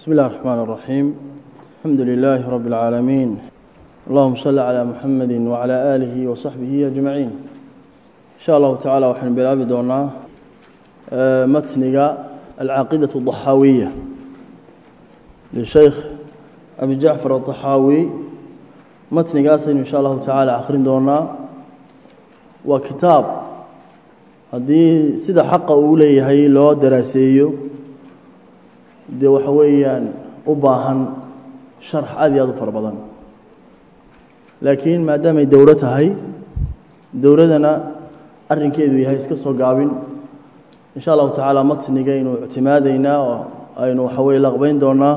بسم الله الرحمن الرحيم الحمد لله رب العالمين اللهم صل على محمد وعلى آله وصحبه أجمعين إن شاء الله تعالى وحن بلابي دونا متنق العقيدة الضحاوية للشيخ أبي جعفر الضحاوي متنق أسن إن شاء الله تعالى آخرين دونا وكتاب haddii sida xaqa uu leeyahay loo daraaseeyo dee waxa weeyaan u baahan sharx aad iyo aad u fara badan. Laakiin maadaamay dowro tahay dowladana arrinkeedu yahay iska soo gaabin. In sha allahu tacaala matniga aynu ictimaadaynaa oo aynu waxa weye laqbayn doonaa.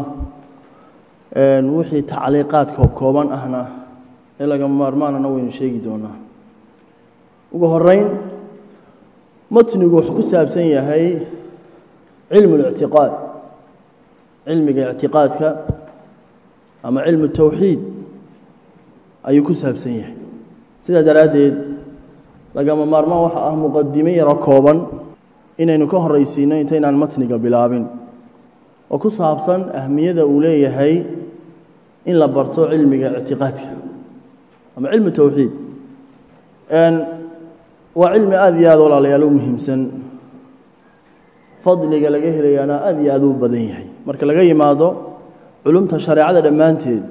Wixii tacliiqaad koob kooban ahna ee lagama maarmaanana waynu sheegi doonaa. Ugu horeyn matnigu wuxuu ku saabsan yahay cilmu اlictiqaad cilmiga ictiqaadka ama cilmu tawxiid ayuu ku saabsan yahay. Sidaa daraaddeed lagama maarmaan waxa ah muqadime yaro kooban inaynu ka horaysiino intaynaan matniga bilaabin. Oo ku saabsan ahmiyada uu leeyahay in la barto cilmiga ictiqaadka ama cilmu tawxiid. Waa cilmi aad iyo aad walaalayaal u muhiimsan. Fadliga laga helayaana aad iyo aad u badan yahay marka laga yimaado culumta shareecada dhammaanteed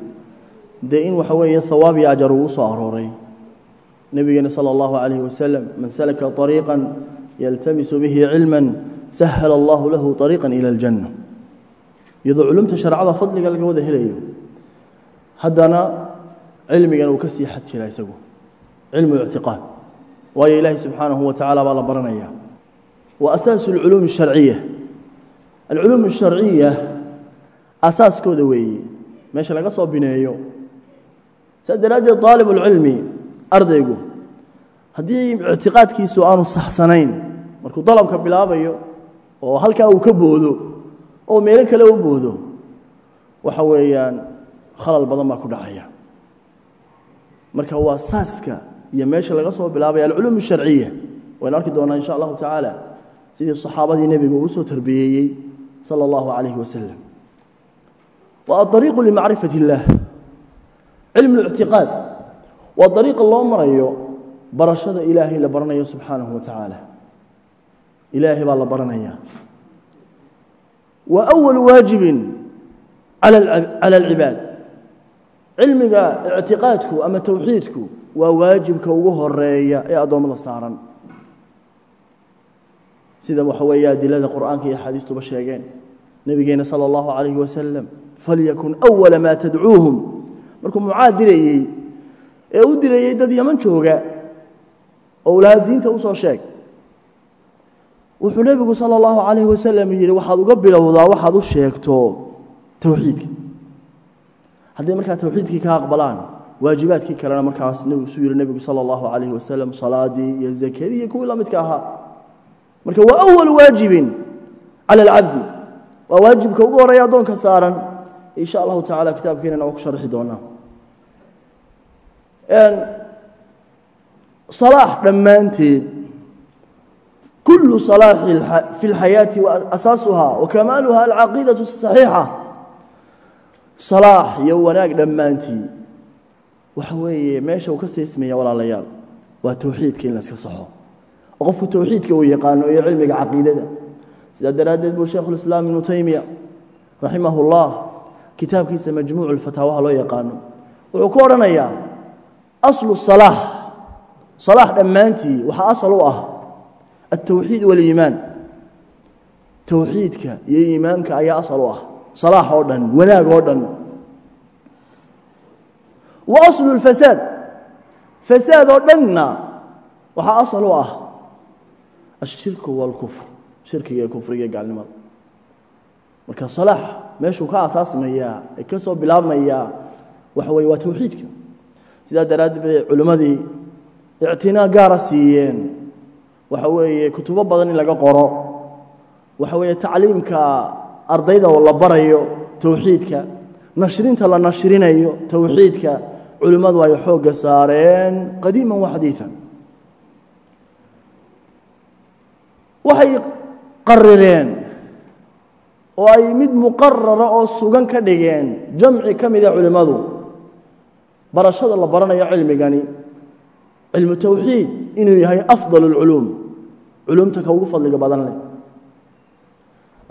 dee in waxa weeye hawaab iyo ajar uu u soo arooray nebigeena salى اllahu عalayh wasalam man salaka طariiqا yaltamisu bihi cilma sahala allahu lahu طariiqa ilى اljanna iyadoo culumta shareecada fadliga laga wada helayo haddana cilmigan uu ka sii xad jira isagu cilmu اlictiqaad waayo ilaahay subxaanahu wa tacaala baa la baranaya wa asaasu alculuumi الsharciya alculuum asharciya asaaskooda weeye. Meesha laga soo bineeyo. Saas daraaddeed daalibulcilmi ardaygu haddii ictiqaadkiisu aanu saxsanayn markuu dalabka bilaabayo oo halkaa uu ka boodo oo meelo kale u boodo waxa weeyaan khalal badan baa ku dhacaya. Marka waa saaska iyo meesha laga soo bilaabaya alculuum asharciya waynu arki doonaa insha allahu tacaala sidii saxaabadii nebigu uu u soo tarbiyeeyey salى اllahu عalayh wasalam wa aطariiqu limacrifat اllah cilmu اlictiqaad waa dariiqa loo marayo barashada ilaahay la baranayo subxaanahu wa tacaala ilaahay baa la baranaya wa أwal waajibin calى اlcibaad cilmiga ictiqaadku ama towxiidku waa waajibka ugu horeeya ee addoommada saaran sida waxa weeye adilada qur'aanka iyo axaadiistuba sheegeen. Nebigeena sala allahu calayhi wasalam falyakun awala maa tadcuuhum markuu mucaad dirayey ee u dirayey dad yaman jooga oo ulaha diinta u soo sheeg. Wuxuu nebigu sala allahu calayhi wasalam yidhi waxaad uga bilowdaa waxaad u sheegto towxiidka hadday markaa towxiidkii ka aqbalaan waajibaadkii kalena markaas nebigu isu yihi nebigu sala allahu calayhi wasalam salaadii iyo zakadii iyo kuwii la ahaa marka waa awal waajibin cala alcabdi waa waajibka ugu horreeya addoonka saaran. Insha allahu tacala kitaabkeenana waa ku sharxi doonaa. Salaax dhammaanteed. Kullu salaaxi fi lxayaati wa asaasuha alcaqiidatu asaxiixa salaax iyo wanaag dhammaantii. Waxa weeye meesha uu ka seysmaya walaalayaal. Waa towxiidka in la saxo qofku towxiidka uu yaqaano iyo cilmiga caqiidada. Sidaa daraaddeed buu sheikhu lislaam ibnu taymiya raximah ullah kitaabkiisa majmuuc اlfataawaha loo yaqaano. Wuxuu ku odhanayaa aslu salaax salaax dhammaantii waxaa asal u ah altowxiid waliimaan. Towxiidka iyo iimaanka ayaa asal u ah salaax oo dhan wanaag oo dhan. Wa aslu اlfasaad fasaad oo dhanna waxaa asal u ah ashirku wاlkufr shirkiga iyo kufriga gaalnimada marka salaax meeshuu ka asaasmayaa ee ka soo bilaabmayaa waxa weye waa towxiidka sidaa daraaddeed bay culimmadii ictinaa gaara siiyeen waxa weeye kutubo badan in laga qoro waxa weeye tacliimka ardayda oo la barayo towxiidka nashrinta la nashrinayo towxiidka culimmadu ay waxay qarireen oo ay mid muqarara oo sugan ka dhigeen jamci ka mida culimmadu barashada la baranayo cilmigani cilmu tawxiid inuu yahay afdal اlculuum culuumta ka ugu fadliga badan leh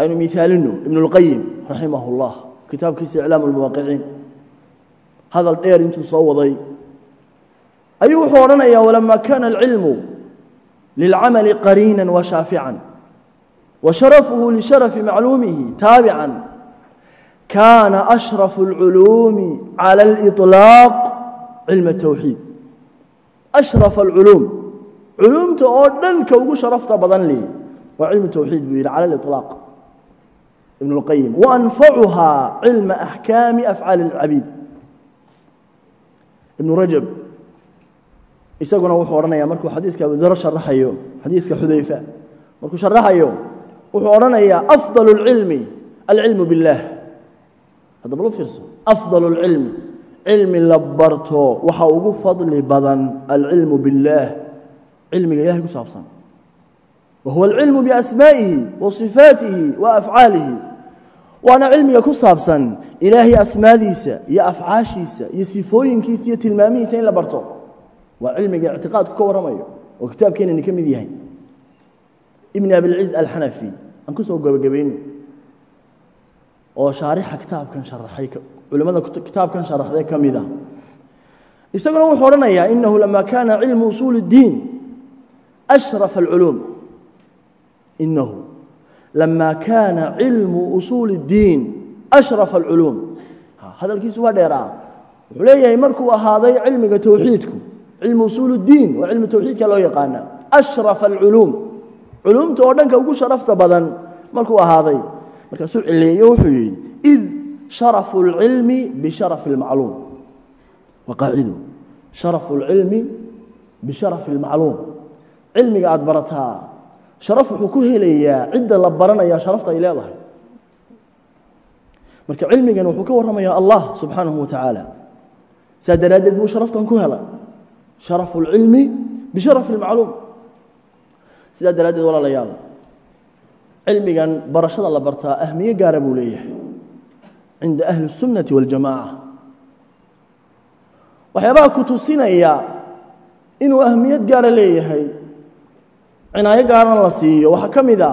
aynu miaalino ibn اlqayim raximah اllah kitaabkiisa iclaam اlmuwaqiciin hadal dheer intuu soo waday ayuu wuxuu odhanaya walama kana alcilmu lilcamali qariina washaafican washarafuhu lisharafi macluumihi taabican kana ashrafu اlculuumi cala اliطlaaq cilm الtawxiid ashraf alculuum culuumta oo dhan ka ugu sharafta badan leh waa cilmu tawxiid buu yidhi cala aliطlaaq ibn اlqayim waanfacuhaa cilma axkaami afcaali اlcabiid ibnu rajab isaguna wuxuu odhanaya markuu xadiiska abudar sharaxayo xadiiska xudayfa markuu sharaxayo wuxuu odhanayaa afdal اlcilmi alcilmu biاllah hadda balo fiirso afdal اlcilmi cilmi la barto waxa ugu fadli badan alcilmu biاllaah cilmiga ilahay ku saabsan wa huwa alcilmu biasmaa'ihi wa sifaatihi wa afcaalihi waana cilmiga ku saabsan ilaahay asmaadiisa iyo afcaashiisa iyo sifooyinkiisa iyo tilmaamihiisa in la barto waa cilmiga ictiqaadku ka warramayo oo kitaabkeenani ka mid yahay. Ibn abilciz alxanafi aan ku soo gebagabayno oo shaarixa kitaabkan sharaxay culimmada kitaabkan sharaxday ka mid a isaguna wuxuu odhanayaa inahu lama kana cilmu usuuli اddiin ashrafa alculuum. Inahu lama kana cilmu usuuli اddiin ashrafa alculuum. Hadalkiisu waa dheeraa. Wuxuu leeyahay markuu ahaaday cilmiga towxiidku cilmu usuul اddiin waa cilmu towxiidka loo yaqaana ashrafa alculuum culuumta oo dhanka ugu sharafta badan markuu ahaaday markaasuu cileeyo wuxuu yidhi id sharafu اlcilmi bisharafi اlmacluum waa qaacido sharafu اlcilmi bisharafi اlmacluum cilmiga aad barataa sharaf wuxuu ku helayaa cidda la baranaya sharafta ay leedahay marka cilmigan wuxuu ka warramayaa allah subxaanahu wa tacaala saa daraaddeed buu sharaftan ku helay sharafu اlcilmi bisharafi اlmacluum sidaa daraaddeed walaalayaal cilmigan barashada la bartaa ahmiye gaara buu leeyahay cinda ahli الsunnati waاljamaaca waxyaabaha ku tusinaya inuu ahmiyad gaara leeyahay cinaayo gaarana la siiyo waxaa ka mid a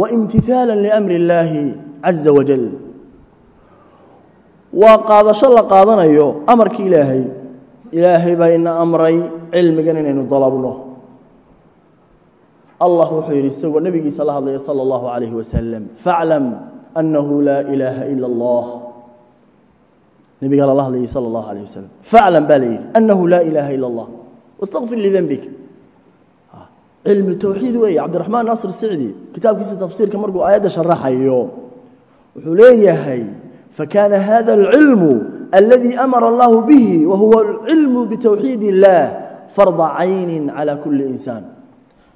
wa imtihaalan liamri اllaahi caza wajal waa qaadasho la qaadanayo amarki ilaahay ilaahay baa ina amray cilmigan inaynu dalabno allah wuxuu yidhi isagoo nebigiisa la hadlaya salى اllahu عalayh wasalam faaclam annahu laa ilaaha ila اllah nebigaa lala hadlayay salى اllahu alayh wasalam faclam baa la yidhi annahu laa ilaaha ila اllah wاstaqfir lidembik cilmu towxiid weeye cabdiraxmaan naasir sicdi kitaabkiisa tafsiirka markuu aayadda sharaxayo wuxuu leeyahay fakana hada اlcilmu aladii amara allahu bihi wa huwa alcilmu bitowxiid اllah farda cayni calى kuli insaan.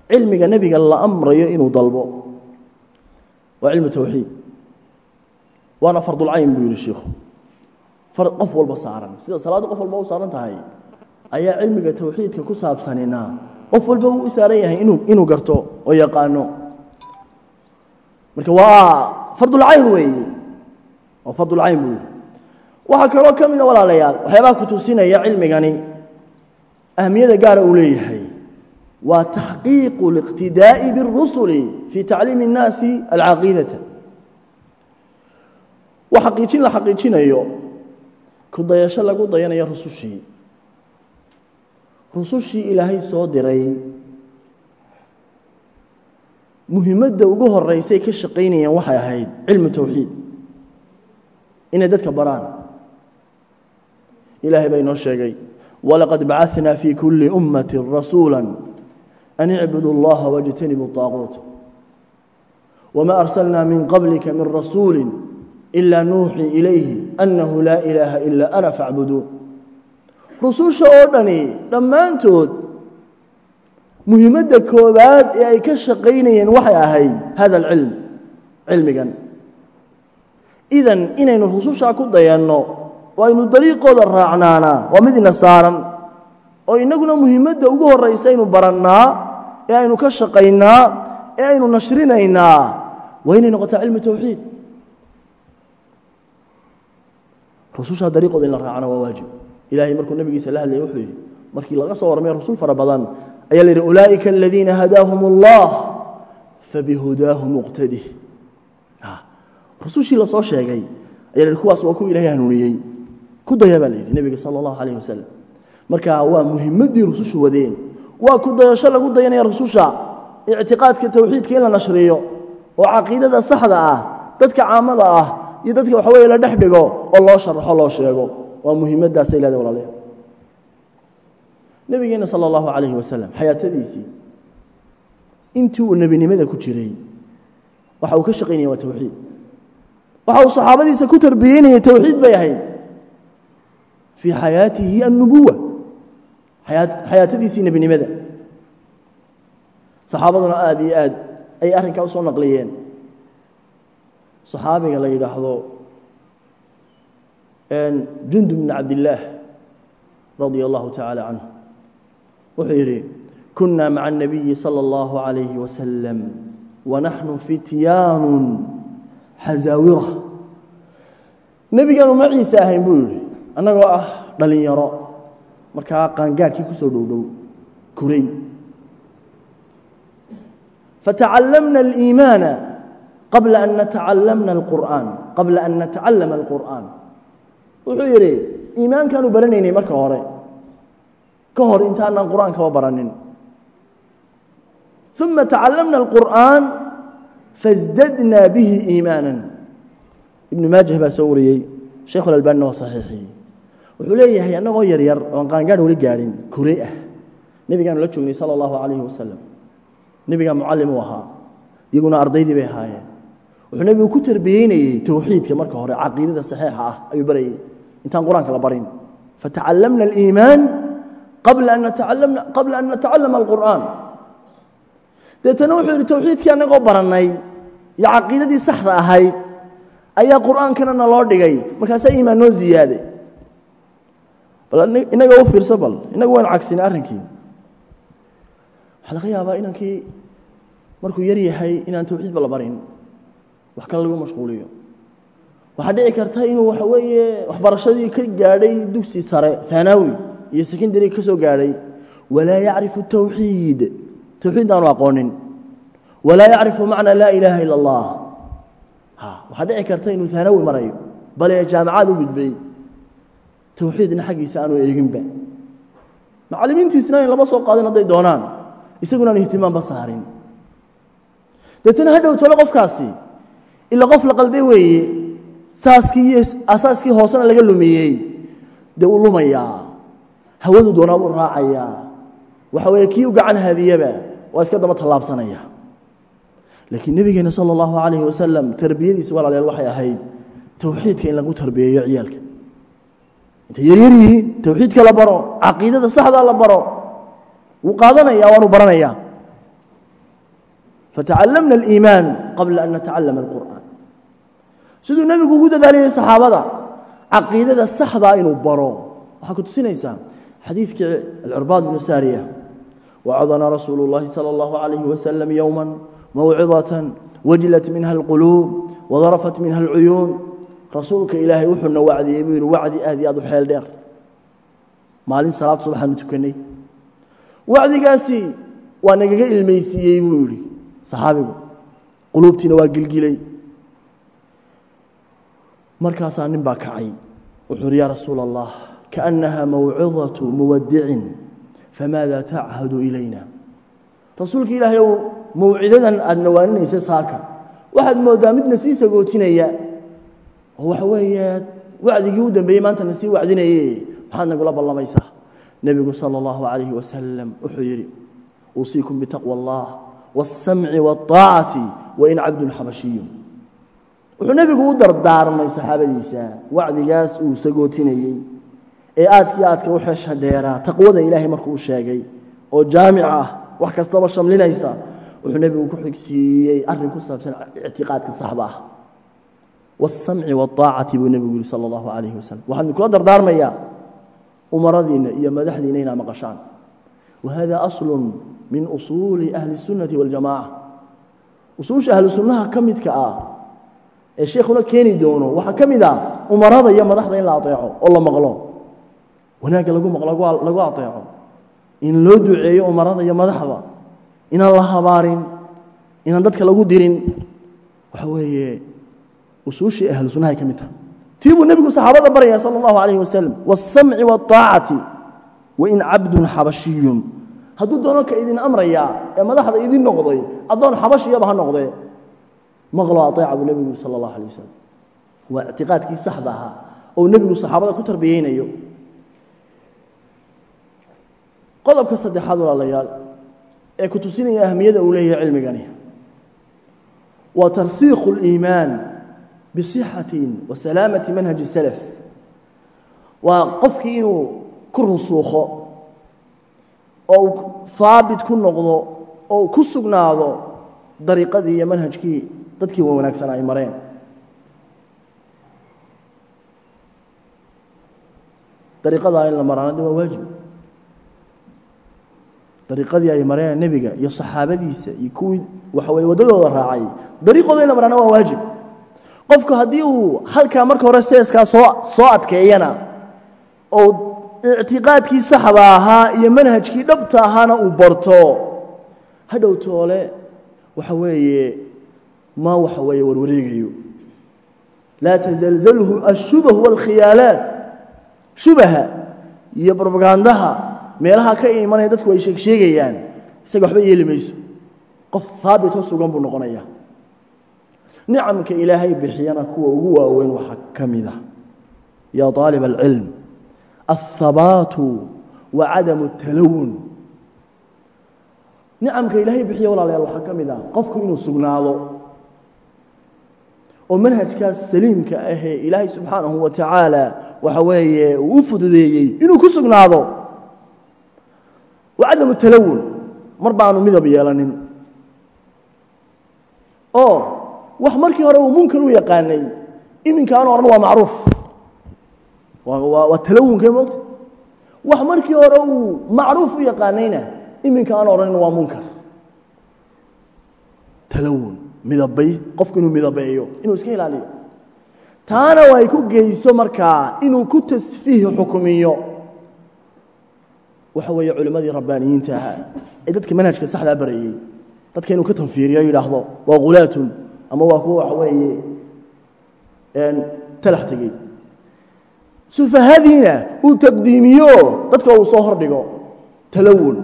Cilmiga nebiga la amrayo inuu dalbo. Waa cilmu towxiid waana fardulcayn buu yihi shiikhu qof walba saaran. Sida salaadda qof walba u saaran tahay ayaa cilmiga towxiidka ku saabsanina. Qof walba uu u saaran yahay inuu inuu garto oo yaqaano. Marka waa fardulcayn weeye. Waa fardulcayn buu yihi waxaa kaloo ka mida walaalayaal waxyaabaha ku tusinaya cilmigani ahmiyada gaara uu leeyahay waa taxqiiqu اliqtidaaءi biالrusuli fii tacliimi الnaasi alcaqiidata waa xaqiijin la xaqiijinayo ku dayasho lagu dayanayo rusushii rusushii ilaahay soo diray muhimadda ugu horeysay ka shaqaynayeen waxay ahayd cilmu towxiid inay dadka baraan ilaahay baa inoo sheegay walaqad bacaثna fii kuli ummati rasuula an icbudu اllaha wاjtanibu طaaquut wma arsalna min qablika min rasuuli ila nuuxii ilayhi annahu laa ilaaha ila ana facbuduun rususha oo dhani dhammaantood muhimadda koobaad ee ay ka shaqaynayeen waxay ahayd hada alcilm cilmigan idan inaynu rusushaa ku dayanno oo aynu dariiqooda raacnaanaa waa mid ina saaran. Oo innaguna muhimadda ugu horraysa aynu barannaa ee aynu ka shaqaynaa ee aynu nashrinaynaa waa inay noqotaa cilmi tawxiid. Rususha dariiqooda in la raacana waa waajib. Ilahay markuu nabigiisa la hadlayay wuxuu yidhi markii laga soo warmay rasul fara badan ayaa la yidhi ulaa'ika aladiina hadaahum اllah fabihudaahu muqtadih rusushii la soo sheegay ayaa la yidhi kuwaas waa kuwa ilahay hanuuniyey ku daya baa la yidhi nebiga sala allahu calayh wasalam marka waa muhimaddii rusushu wadeen. Waa ku dayasho lagu dayanaya rususha ictiqaadka tawxiidka in la nashriyo oo caqiidada saxda ah dadka caamada ah iyo dadka waxa weye la dhex dhigo oo loo sharaxo loo sheego. Waa muhimaddaasay leedahay walaalayaal nebigeenna sala allahu calayhi wasalam xayaatadiisii intii uu nebinimada ku jiray waxa uu ka shaqaynaya waa tawxiid. Waxa uu saxaabadiisa ku tarbiyeynayay tawxiid bay ahayd fii xayaatihi annubuwa xayaatadiisii nebinimada saxaabaduna aad iyo aad ayay arrinkaa u soo naqliyeen صaxaabiga la yidhaahdo jundub bn cabdillaah radia allahu tacaala canه wuxuu yidhi kuna maca الnabiyi salى اllahu عalayhi wasalam wanaxnu fityaanu xazaawira nebigaanu maciisa ahayn buu yidhi annagoo ah dhalinyaro. Markaa qaangaarhkii ku soo dhowdhow kuray fatacallamna اliimaana qabla an natacallamna alqur'aan qabla an natacallama alqur'aan. Wuxuu yidhi iimaankaanu baranaynay marka hore. Ka hor intaanaan qur'aankaba baranin. Uma tacallamna alqur'aan fasdadna bihi iimaanan. Ibnu maajah baa soo wariyey lalbaanina waa saxiixiyey wuxuu leeyahay annagoo yaryar oon qaangaadh weli gaadhin kure ah. Nebigaanu la joognay sala allahu calayhi wasalam nebigaa mucallim u ahaa. Iyaguna ardaydii bay ahaayeen. Wuxuu nebigu ku tarbiyeynayey towxiidka marka hore caqiidada saxiixa ah ayuu barayey intaan qur'aanka la barin. Fatacallamna aliimaan qabla an natacallama alqur'aan. Deetana wuxuu yidhi towxiidkii annagoo barannay iyo caqiidadii saxda ahayd ayaa qur'aankana naloo dhigay. Markaasaa iimaan noo ziyaaday inaga u fiirso bal inagu waan cagsinay arrinkii waxaa laga yaabaa inankii markuu yar yahay inaan towxiidba la barin wax kale lagu mashquuliyo. Waxaa dhici karta inuu waxa weeye waxbarashadii ka gaadhay dugsi sare hanaawi iyo secondary ka gaadhay. Walaa yacrifu tawxiid. Towxiid aanu aqoonin. Walaa yacrifu macna laa ilaaha ila allah waxaa dhici karta inuu hanaawi marayo bale jaamacaad u gudbay towxiidna xaggiisa aanu eeginba. Macallimiintiisna in lama soo qaadin hadday doonaan isaguna aan ihtimaamba saarin. Deetana ha dhow tole qofkaasi ila qof la qalday weeye saaskii asaaskii hoosena laga lumiyey dee uu lumayaa hawadu doonaa buu raacayaa waxa weeye kii u gacan haadiyaba waa iska daba tallaabsanaya. Laakiin nebigeena sala allahu calayhi wasalam tarbiyadiisa walaalayaal waxay ahayd towxiidka in lagu tarbiyeeyo ciyaalka intay yaryar yihiin towxiidka la baro caqiidada saxdaa la baro wuu qaadanaya waanu baranaya fatacallamna aliimaan qabla an natacallama alqur'aan siduu nebigu ugu dadaalayay saxaabada caqiidada saxdaa inuu baro waxaa ku tusinaysaa xadiidkii alcirbaad bnu saariya wacadana rasuulu اllahi salى اllahu عalayh wasalam yowma mawcidatan wajilat minha alquluub wadarafat minha alcuyuun rasuulka ilaahay wuxuuna wacdiyey buu yidhi wacdi aad iyo aad u xeel dheer. Maalin salaad subaxaanu tukanay. Wacdigaasi waa nagaga ilmaysiiyey buu yidhi saxaabigu. Quluubtiina waa gilgilay. Markaasaa nin baa kacay. Wuxuu uhi yaa rasuula allah kaأnnaha mawcidaةu muwadicin famaada tachadu ilayna? Rasuulka ilaahay mawcidadan aad nawaaninaysa saaka. Waxaad mooddaa midna sii sagootinaya oo waxa weeye wacdigii u dambeeyey maanta na sii wacdinaye maxaad nagula ballamaysaa nebigu salى اllahu عalayh wasalam wuxuu yidhi uusiikum bitaqwى اllah wالsamci wالطaacati wain cabdun xabashiyu wuxuu nebigu u dardaarmay saxaabadiisa wacdigaas uu sagootinayey ee aadkii aadka u xeesha dheeraa taqwada ilaahay markuu u sheegay oo jaamic ah wax kastaba shamlinaysa wuxuu nebigu ku xigsiiyey arrin ku saabsan ictiqaadka saxda ah wالsamci wالطaacati buu nebigu yihi salى اllahu عalayh wasalam waxaan idinkula dardaarmayaa umaradiinna iyo madaxdiinna inaa maqashaan wa hada aslu min usuuli ahli الsunnati waاljamaca usuusha ahlu sunnaha ka midka ah ee sheekhuna keeni doono waxaa ka mid ah umarada iyo madaxda in la ateeco oo la maqlo wanaagga lagu maqlo lagu ateeco in loo duceeyo umarada iyo madaxda inaan la habaarin inaan dadka lagu dirin waxa weeye usuushii ahlu sunnahay ka mid tahay. Tii buu nebigu saxaabada baraya sala allahu calayhi wasalam waasamci waaطaacati wain cabdun xabashiyun hadduu doono ka idin amrayaa ee madaxda idin noqday addoon xabashiyaba ha noqdee maqlo aeeca buu nebigu sala allahu alay wasalam waa ictiqaadkii saxda ahaa oo nebigu saxaabada ku tarbiyeynayo qodobka saddexaad walaalayaal ee ku tusinaya ahmiyada uu leeyahay cilmigani bisixatin wa salaamati manhaji salaf waa qofkii inuu ku rusuukho oo uu haabit ku noqdo oo ku sugnaado dariiqadii iyo manhajkii dadkii wa wanaagsan ay mareen. dariiqadaa in la maraanadi waa waajib. dariiqadii ay mareen nebiga iyo saxaabadiisa iyo kuwii waxa weye waddadooda raacay dariiqooda in la maraana waa waajib qofku haddii uu halkaa marka hore seeskaa soo soo adkeeyana oo ictiqaadkii saxda ahaa iyo manhajkii dhabta ahaana uu barto hadhow toole waxa weeye ma waxa weeye warwareegayo. Laa tazalzalhu ashubah wاlkhiyaalaat shubaha iyo brobagandaha meelaha ka imanaya dadku ay sheeg sheegayaan isaga waxba yeeli mayso. Qof haabitoo sugan buu noqonaya nicamka ilaahay bixiyana kuwa ugu waaweyn waxaa ka mid ah. Yaa aalib alcilm ahabaatu wa cadamu talawun nicamka ilaahay bixiya walaalayaal waxaa ka mid ah. Qofku inuu sugnaado oo manhajkaas saliimka ahee ilaahay subxaanahu wa tacaala waxa weeye uu u fududeeyey inuu ku sugnaado. Wa cadamu talawun mar baanu midab yeelanin. Oo wax markii hore uu munkar u yaqaanay iminka aanu odhan waa macruuf. Waa talawunkee moogta wax markii hore uu macruuf u yaqaanayna iminka aanu odhanin waa munkar. Talawun midabay qofku inuu midabeeyo inuu iska ilaaliyo. Taana way ku geyso markaa inuu ku tasfiih xukumiyo. Waxa weeye culimmadii rabbaaniyiinta ahaa ee dadka manhajka saxdaa barayey dadka inuu ka tanfiiriyo yidhaahdo waa khulaatun ama waa kuwa waxa weeye talax tegey. Sufahadiina uu taqdiimiyo dadka uu soo hordhigo talawun.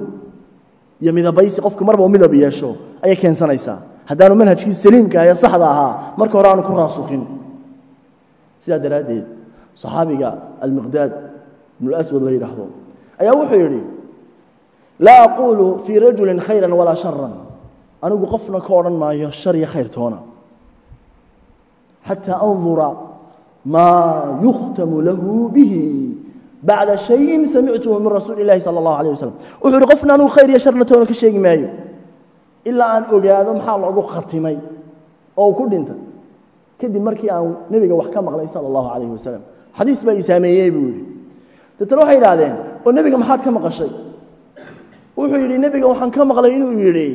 Iyo midabaysi qofku marba midab yeesho ayay keensanaysaa. Haddaanu manhajkii saliimka ee saxda ahaa marka hore aanu ku raasukin sidaa daraaddeed صaxaabiga almiqdaad ibnulaswad la yidhaahdo ayaa wuxuu yidhi laa aquulu fii rajuli khayra walaa sharan anigu qofna ka odhan maayo shar iyo khayr toona xataa andura maa yukhtamu lahu bihi bacda shayin samictuhu min rasuuli اllahi salى اllahu alيه waslm wuxuu yihi qofna anugu khayr iyo sharna toona ka sheegi maayo ilaa aan ogaado maxaa loogu khatimay oo uu ku dhintay kadib markii aan nebiga wax ka maqlay sala allahu calayh wasalam xadiis baa ii saameeyey buu yidhi deetana waxay idhahdeen oo nebiga maxaad ka maqashay wuxuu yidhi nebiga waxaan ka maqlay inuu yidhi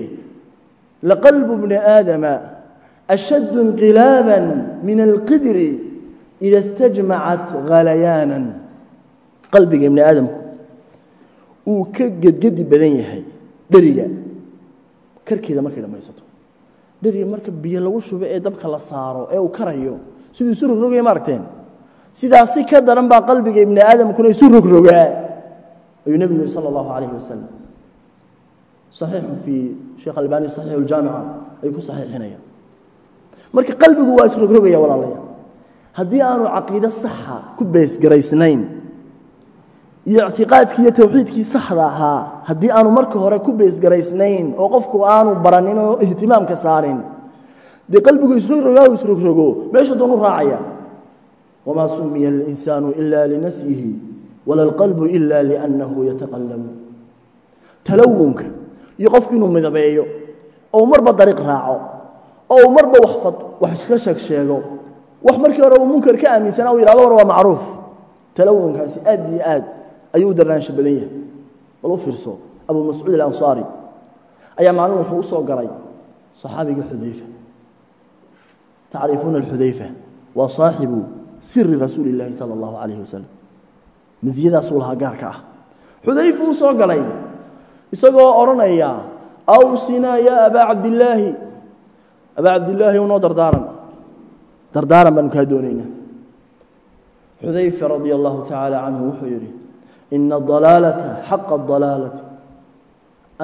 laqalbu bni aadama ashaddu inqilaaban min alqidri ida istajmacat ghalayaanan qalbiga ibni aadamku uu ka gedgedi badan yahay dheriga karkeeda markay dhammaysato dheriga marka biyo lagu shubo ee dabka la saaro ee uu karayo siduu isu rogrogaya ma aragteen? Sidaasi ka daran baa qalbiga ibni aadamkuna isu rogrogaa ayuu nebigu yihi sala allahu calayhi wasalam saxiixun fii sheekh albani saxiixu ljaamica ayuu ku saxiixinaya marka qalbigu waa isrogrogaya walaalayaal haddii aanu caqiide saxa ku beesgaraysnayn iyo ictiqaadkii iyo tawxiidkii saxda ahaa haddii aanu marka hore ku beesgaraysnayn oo qofku aanu baranin oo ihtimaamka saarin dee qalbigu isrogrogaa isrogrogo meesha doonu raacaya. Wamaa sumiya alinsaanu ila linasyihi wala alqalbu ila liannahu yataqallabu talawunka iyo qofku midabeeyo oo marba dariiq raaco oo uu marba wax iska sheeg sheego wax markii hore uu munkar ka aaminsanaa u yidhahdo war waa macruuf talawunkaasi aad iyo aad ayuu u darnaansha badan yahay bal u fiirso abu mascuud alansaari ayaa maalin wuxuu u soo galay صaxaabiga xudayfa tacrifuuna xudayfa waa صaaxibu siri rasuuli الlahi salى الlahu عalayه wasalam masiyadaasuu lahaa gaarka ah xudayfa uu soo galay isagoo odhanaya awsinaa ya abaa cabdillaahi abaa cabdillaahi unoo dardaaran. Dardaaran baanu kaa doonaynaa xudayfa radia allahu tacaala canhu wuxuu yidhi ina dalaalata xaqa dalaalati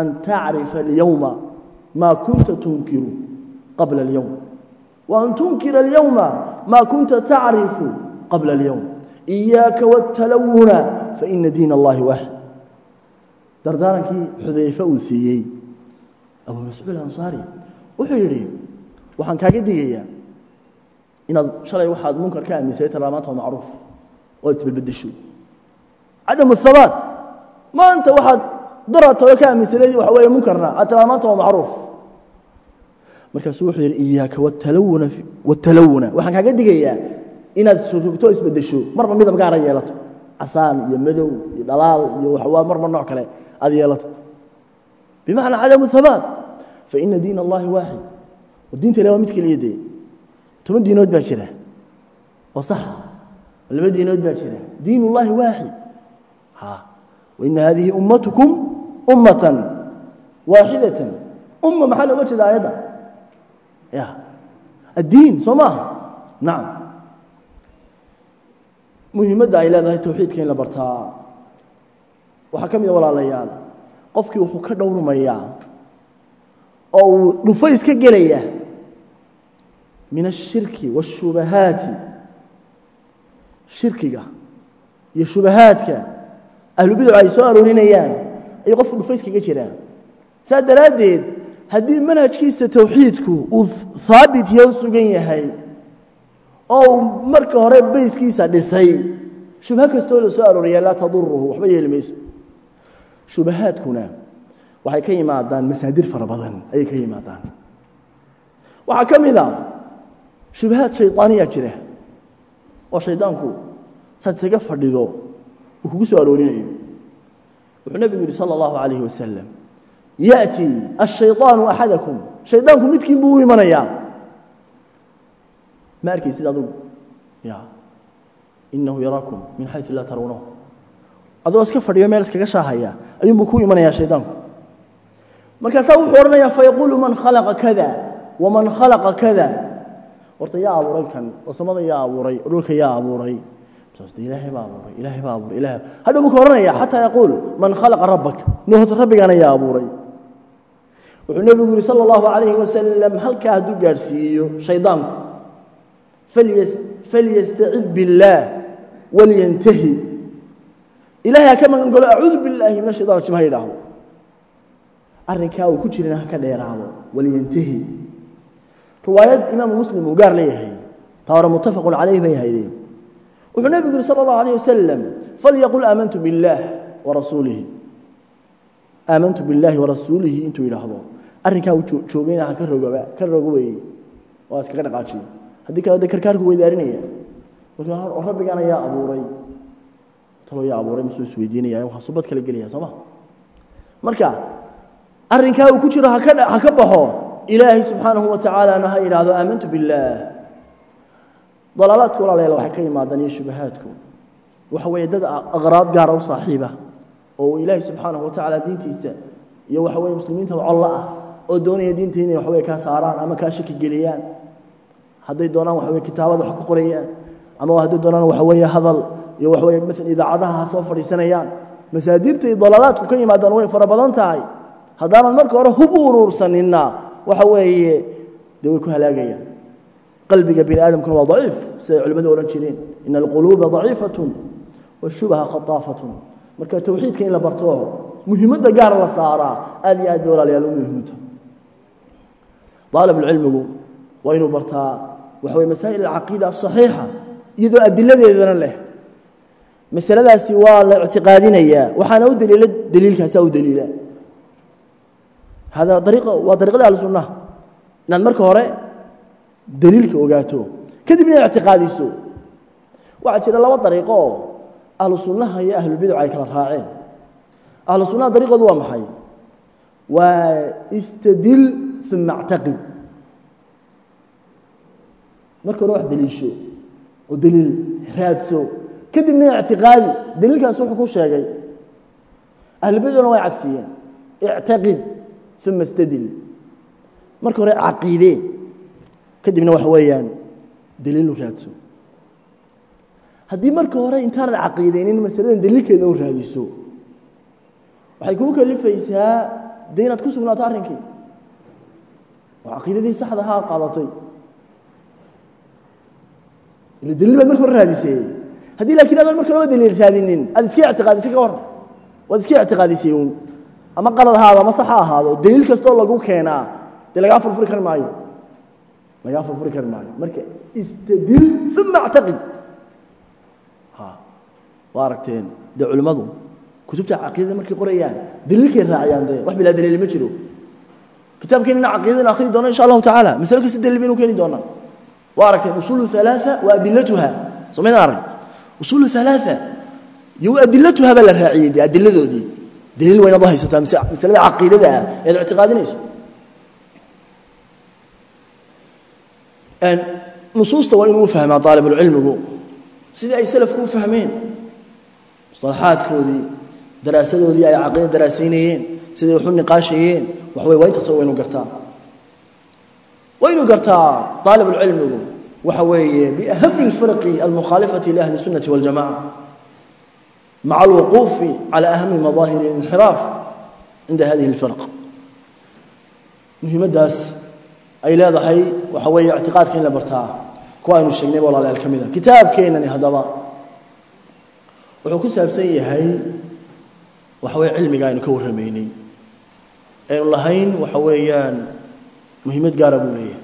an tacrifa alyowma maa kunta tunkiru qabla alyowm wa an tunkira alyowma maa kunta tacrifu qabla alyowm iyaaka wاtalawuna faina diin allahi waaxid dardaarankii xudayfe uu siiyey. Abu mascuud ansaari wuxuu yidhi waxaan kaaga digayaa inaad shalay waxaad munkar ka aaminsay taraa maanta waa macruuf oo isbelbedesho cadam habaat maanta waxaad doratooyo ka aaminsanayd waxa weeye munkarna aad taraa maanta waa macruuf. Markaasuu wuxuu yidhi iyaaka watalawuna watalawuna waxaan kaaga digayaa inaad surugto isbedesho marba midab gaara yeelato. Casaan iyo madow iyo dhalaal iyo waxawaa marba nooc kale aad yeelato. Bimacnaa cadamu habaat faina diin allahi waaxid diinta ilah waa mid keliya dee toban diinood baa jira oo sax laba diinood baa jira. Diin اllahi waaxid waina hadihi ummatukum ummatan waaxidatan umma maxaa looga jeeda aayadda ya addiin soo maaha nacam muhiimadda ay leedahay towxiidka in la bartaa. Waxaa ka mida walaalayaal. Qofkii wuxuu ka dhowrmayaa oo uu dhufays ka gelaya min الshirki wالshubahaati shirkiga iyo shubahaadka ahlubiduc ay soo aroorinayaan ayay qofku dhufays kaga jiraan saa daraaddeed haddii manhajkiisa towxiidku uu haabit iyo sugan yahay oo uu marka hore bayskiisa dhisay shubho kastoo la soo arooriyaa laa taduruhu waxba yeeli mayso shubahaadkuna waxay ka yimaadaan masaadir fara badan ayay ka yimaadaan waxaa ka mid a shubahaad shaydaaniya jira. Oo shaydaanku saad isaga fadhido uu kugu soo aroorinayo. Wuxuu nebigu yidhi sala allahu calayhi wasalam ya'tii ashayطaanu axadakum shaydaanku midkiin buu u imanayaa ma arkaysid adugu? Ya. Inahu yaraakum min xayu laa tarawnahu. Adoo iska fadhiyo meel iskaga shaahaya ayuunbuu ku imanayaa shaydaanku markaasaa wuxuu odhanayaa fayaquulu man khalaqa kada waman khalaqa kada horta yaa abuuray kan oo yaa abuuray dhulka yaa abuuray. Ilaahay baa abuuray ilaahay baa abuuray ilahay hadhow buu ka odhanaya xataa yaquul man khalaqa rabbak no horta yaa abuuray. Wuxuu nebigu yihi sala allahu calayhi wasalam halkaa hadduu gaadhsiiyo shaydaanku falyastacid biاllaah walyantahi. Ilahay ha ka magan galo acuudu biاllaahi min ashaytan rajim ha yidhaahdo. Arrinkaa uu ku jirina ha ka dheeraado walyantahi riwaayad imaamu muslim uu gaar leeyahay taa hore muttafaqun bay haydeen. Wuxuu nebigu yihi sala allahu alayh wasalam falyaqul aamantu biاllaah warasuulihi aamantu billaahi warasuulihi intuu yidhaahdo. Arrinkaa uu joogayna ka rogoba ka rogo waa iskaga dhaqaajiyo haddii kale de karkaarku weydaarinaya marka rabbigaana yaa abuuray. Taloo yaa abuuray masuu isweydiinaya waa subad kala gelaya soo ma? Marka arrinkaa uu ku jiro ha ka baxo ilaahay subxaanahu wa tacaalana ha yidhaahdo aamantu biاllaah dalaalaadku walaalayaal waxay ka yimaadaan iyo shubahaadku waxa weeye dad aqraad gaara u saaxiiba oo ilaahay subxaanahu wa tacaala diintiisa iyo waxa weye muslimiinta collo ah oo doonaya diinta inay waxaweye kaa saaraan ama kaa shaki geliyaan hadday doonaan waxa weye kitaabada wax ka qorayaan ama hadday doonaan waxa weeye hadal iyo waxa weye maala idaacadaha ha soo fadhiisanayaan masaadirta iyo dalaalaadku ka yimaadaan way fara badan tahay haddaanan marka hore hub u uruursaninna waxa weeye dee way ku halaagayaan. Qalbiga bini aadamkuna waa daciif siday culimmadu odhan jireen. Ina alquluuba daciifatun washubaha khataafatun marka towxiidka in la barto muhiimadda gaar la saaraa aad iyo aad bay walaalayaal u muhiimta daalibulcilmigu waa inuu bartaa waxa weye masaa'il alcaqiida asaxiixa iyadoo adiladeedana leh. Masaladaasi waa la ictiqaadinayaa waxaana u daliila daliilkaasaa waa dariiqada ahlu sunnaha inaad marka hore daliilka ogaato kadib inaad ictiqaadiso waxaa jira laba dariiqo oo ahlu sunnaha iyo ahlulbiduc ay kala raaceen ahlu sunnaha dariiqoodu waa maxay waa istadil uma اctaqid marka hore wax deliisho oo deliil raadso kadibna ictiqaadi deliilkaas wuxuu ku sheegay ahlubidcuna way cagsiyeen ictaqid uma istadil marka hore caqiidee kadibna waxa weeyaan deliilu raadso haddii marka hore intaanad caqiideynin masaladan deliilkeeda u raadiso waxay kuu kalifaysaa dee inaad ku sugnaato arrinkii oo caqiidadii saxda ahaa qaadatay ila deliil baad marka hore raadisee haddii laakiin aadan marka laba deliil raadinin aad iska ictiqaadisay ka hor waad iska ictiqaadisay uun ama qalad ahaado ama saxa ahaado daliil kastoo lagu keenaa dee lagaa furfuri kari maayo? Lagaa furfuri kari maayo. Marka istadil uma actaqid waa aragteen dee culimmadu kutubta caqiidada markay qorayaan daliilkay raacayaan dee wax bilaa daliili ma jiro. Kitaabkeen ina caqiidadin akhri doona insha allahu tacaala. Masalo kasta daliil baynu keeni doonaa. Waa aragteen usulu alaaثa wa adilatuha soo maydaan arag usulu alaaثa iyo wa adilatuha baa la raaciyey dee adiladoodii daliil waynaad u haysataa masalada caqiidada ah ead ictiqaadinayso nusuusta waa inuu u fahmaa aalibulcilmigu sidii ay salafku u fahmeen musطalaxaadkoodii daraasadoodii ay caqiida daraasaynayeen siday waxu niqaashayeen waxawey waa intaasoo waynu gartaa waynu gartaa aalibulcilmigu waxa weeye biahami اlfirqi almukhaalifati liahli الsunaةi waاljamaca maca alwuquufi cala ahami madaahiri اlinxiraaf cinda hadihi اlfirq muhiimaddaas ay leedahay waxa weeye ictiqaadka in la bartaa kuwa aynu sheegnay ba walaalayaal ka mida kitaabkeenani haddaba wuxuu ku saabsan yahay waxa weye cilmiga aynu ka warramaynay aynu lahayn waxa weeyaan muhiimad gaara buu leeyahay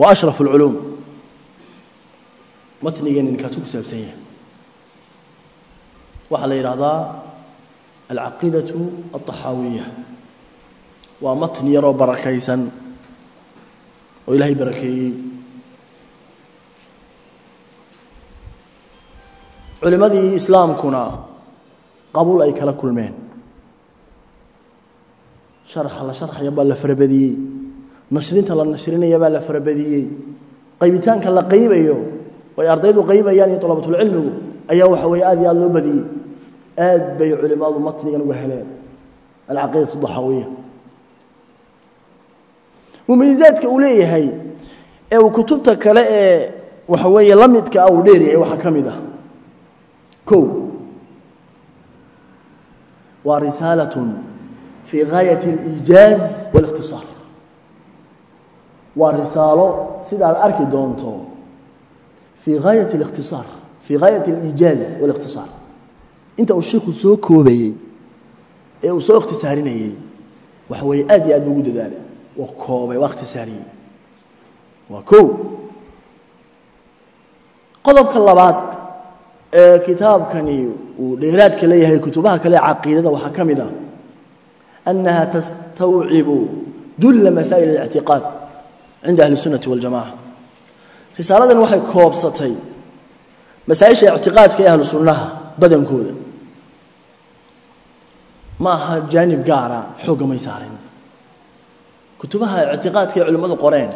wa ashraf اlculuum matnigeenani kaasuu ku saabsan yahay waxaa la yidhaahdaa alcaqiidatu alطaxaawiya waa matn yaroo barakaysan oo ilaahay barakeeyey. Culimadii islaamkuna qabuul ay kala kulmeen. Sharxa la sharxaya baa la farabadiyey nashrinta la nashrinaya baa la farabadiyey qaybitaanka la qaybayo oo ardaydu qaybayaan iyo طalabatulcilmigu ayaa waxa weeye aad iyo aad loo badiyey aad bay culimmadu matnigan uga heleen alcaqiidat daxawiya mumayizaadka uu leeyahay ee uu kutubta kale ee waxa weeye la midka ah uu dheeryahay waxaa ka mid ah kow waa risaalatun fii gaayat اliijaaz waاlikhtisaar waa risaalo sidaad arki doonto fii gaayat اlikhtisaar fii gaayat اliijaaz waاlikhtisaar inta uu shiiku soo koobayey ee uu soo ikhtisaarinayey waxa weeye aad iyo aad buu ugu dadaalay waa koobay waa ikhtisaariyey waa kow qodobka labaad ee kitaabkani uu dheeraadka leeyahay kutubaha kale caqiidada waxaa ka mid ah annaha tastawcibu julla masaa'il اlictiqaad cinda ahli الsunnati waاljamaca risaaladan waxay koobsatay masaa-isha ictiqaadka ee ahlu sunnaha badankooda ma aha jaanib gaara xoogga may saarin kutubaha ictiqaadka ee culimmadu qoreen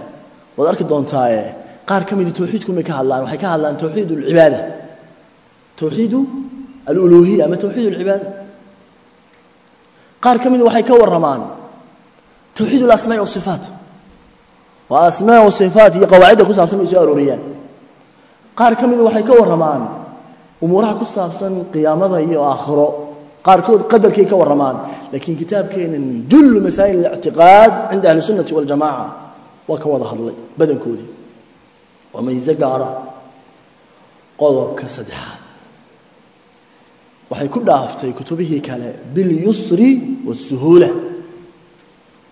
waad arki doontaaye qaar ka midi towxiidkumay ka hadlaan waxay ka hadlaan towxiid اlcibaada towxiidu aluluhiya ama towxiid اlcibaada qaar ka midi waxay ka warramaan towxiid اlasmaaءi wasifaat waa asmaa wasifaat iyo qawaacidda ku saabsan bay soo arooriyaan qaar ka midi waxay ka warramaan umuuraha ku saabsan qiyaamada iyo aakhiro qaarkood qadarkay ka warramaan laakiin kitaabkeena jullu masaa'il اlictiqaad cinda ahli sunnati waljamaca waa ka wada hadlay badankoodii. Waa mayse gaara qodobka saddexaad. Waxay ku dhaaftay kutubihii kale bilyusri wاsuhuula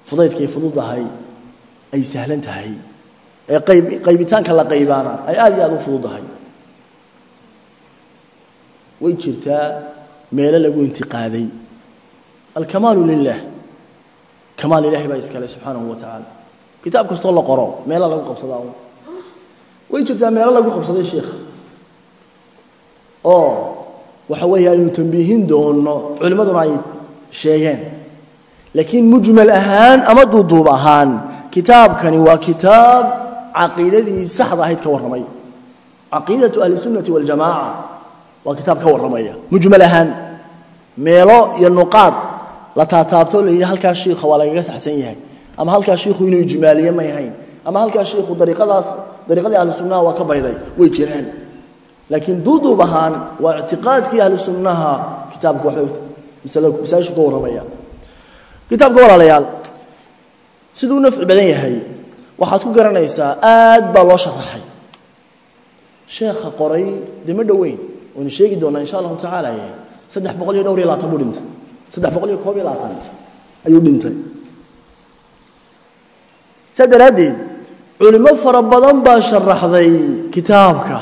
fudaydkay fududahay ay sahlan tahay. Ee qaybitaanka la qaybaana ay aad iyo aad u fududahay way jirtaa meelo lagu intiqaaday. Alkamaalu lilah kamaal ilahay baa iskale subxaanahu wa tacaala kitaab kastoo la qoro meela lagu qabsadaa way jirtaa meelo lagu qabsaday sheikha oo waxa weeye aynu tambiihin doono culimmaduna ay sheegeen. Laakiin mujmal ahaan ama duuduub ahaan kitaabkani waa kitaab caqiidadii saxda ahayd ka warramay. Caqiidatu ahli sunnati waljamaaca waa kitaab ka warramaya. Mujmal ahaan meelo iyo nuqaad la taataabto la yidhi halkaa shiikha waa lagaga saxsan yahay. Ama halkaa shiikhu inuu ijmaaliye may ahayn. Ama halkaa shiikhu dariiqadaas dariiqadii ahli sunnaha waa ka bayday way jiraan. Laakiin duuduub ahaan waa ictiqaadkii ahli sunnaha kitaabka waxay masaajishu ka warramaya. Kitaabka walaalayaal siduu nafci badan yahay waxaad ku garanaysaa aad baa loo sharaxay. Sheekha qoray dee dhoweyn waynu sheegi doonaa insha allahu tacaala saddex boqol iyo dhowr iyo labaatan buu dhintay. Saddex boqol iyo koob iyo labaatan ayuu dhintay. Saa daraaddeed culimo fara badan baa sharaxday kitaabka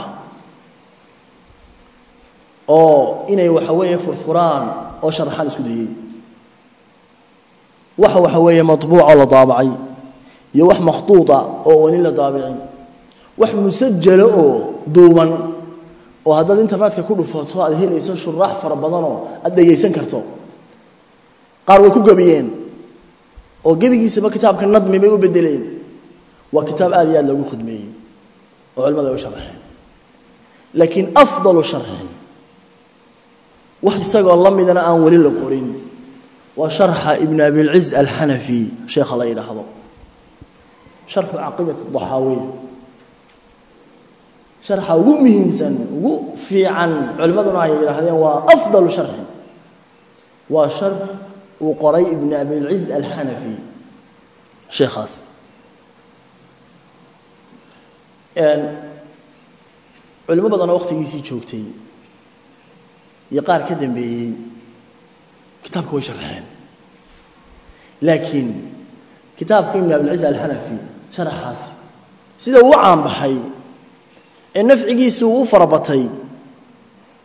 oo inay waxa weeye furfuraan oo sharaxaan isku dayey wax waxa weeye maطbuucoo la daabacay iyo wax makhtuuطa oo weli la daabicin. Wax musajalo oo duuban oo haddaad internetka ku dhufato aad helayso shuraax fara badanoo aad dhegaysan karto qaar way ku gebiyeen oo gebigiisaba kitaabka nadmi bay u bedeleen waa kitaab aad iyo aad loogu khudmeeyey oo culimada ay u sharaxeen laakiin afdalu sharxin wax isagoo la midana aan weli la qorin. Waa sharxa ibn abilciz alxanafi sheekha la yidhaahdo. Sharxu caqiidati daxaawiya sharxa ugu muhiimsan ugu fiican culimmaduna ay yidhaahdeen waa afdalu sharxin waa sharx uu qoray ibn abilciz alxanafi sheekhaas. Culimo badanoo wakhtigiisii joogtay iyo qaar ka dambeeyey kitaabka way sharxeen. Laakiin kitaabka ibn abilciz alxanafi sharaxaasi sida uu caanbaxay ee nafcigiisu uu u farabatay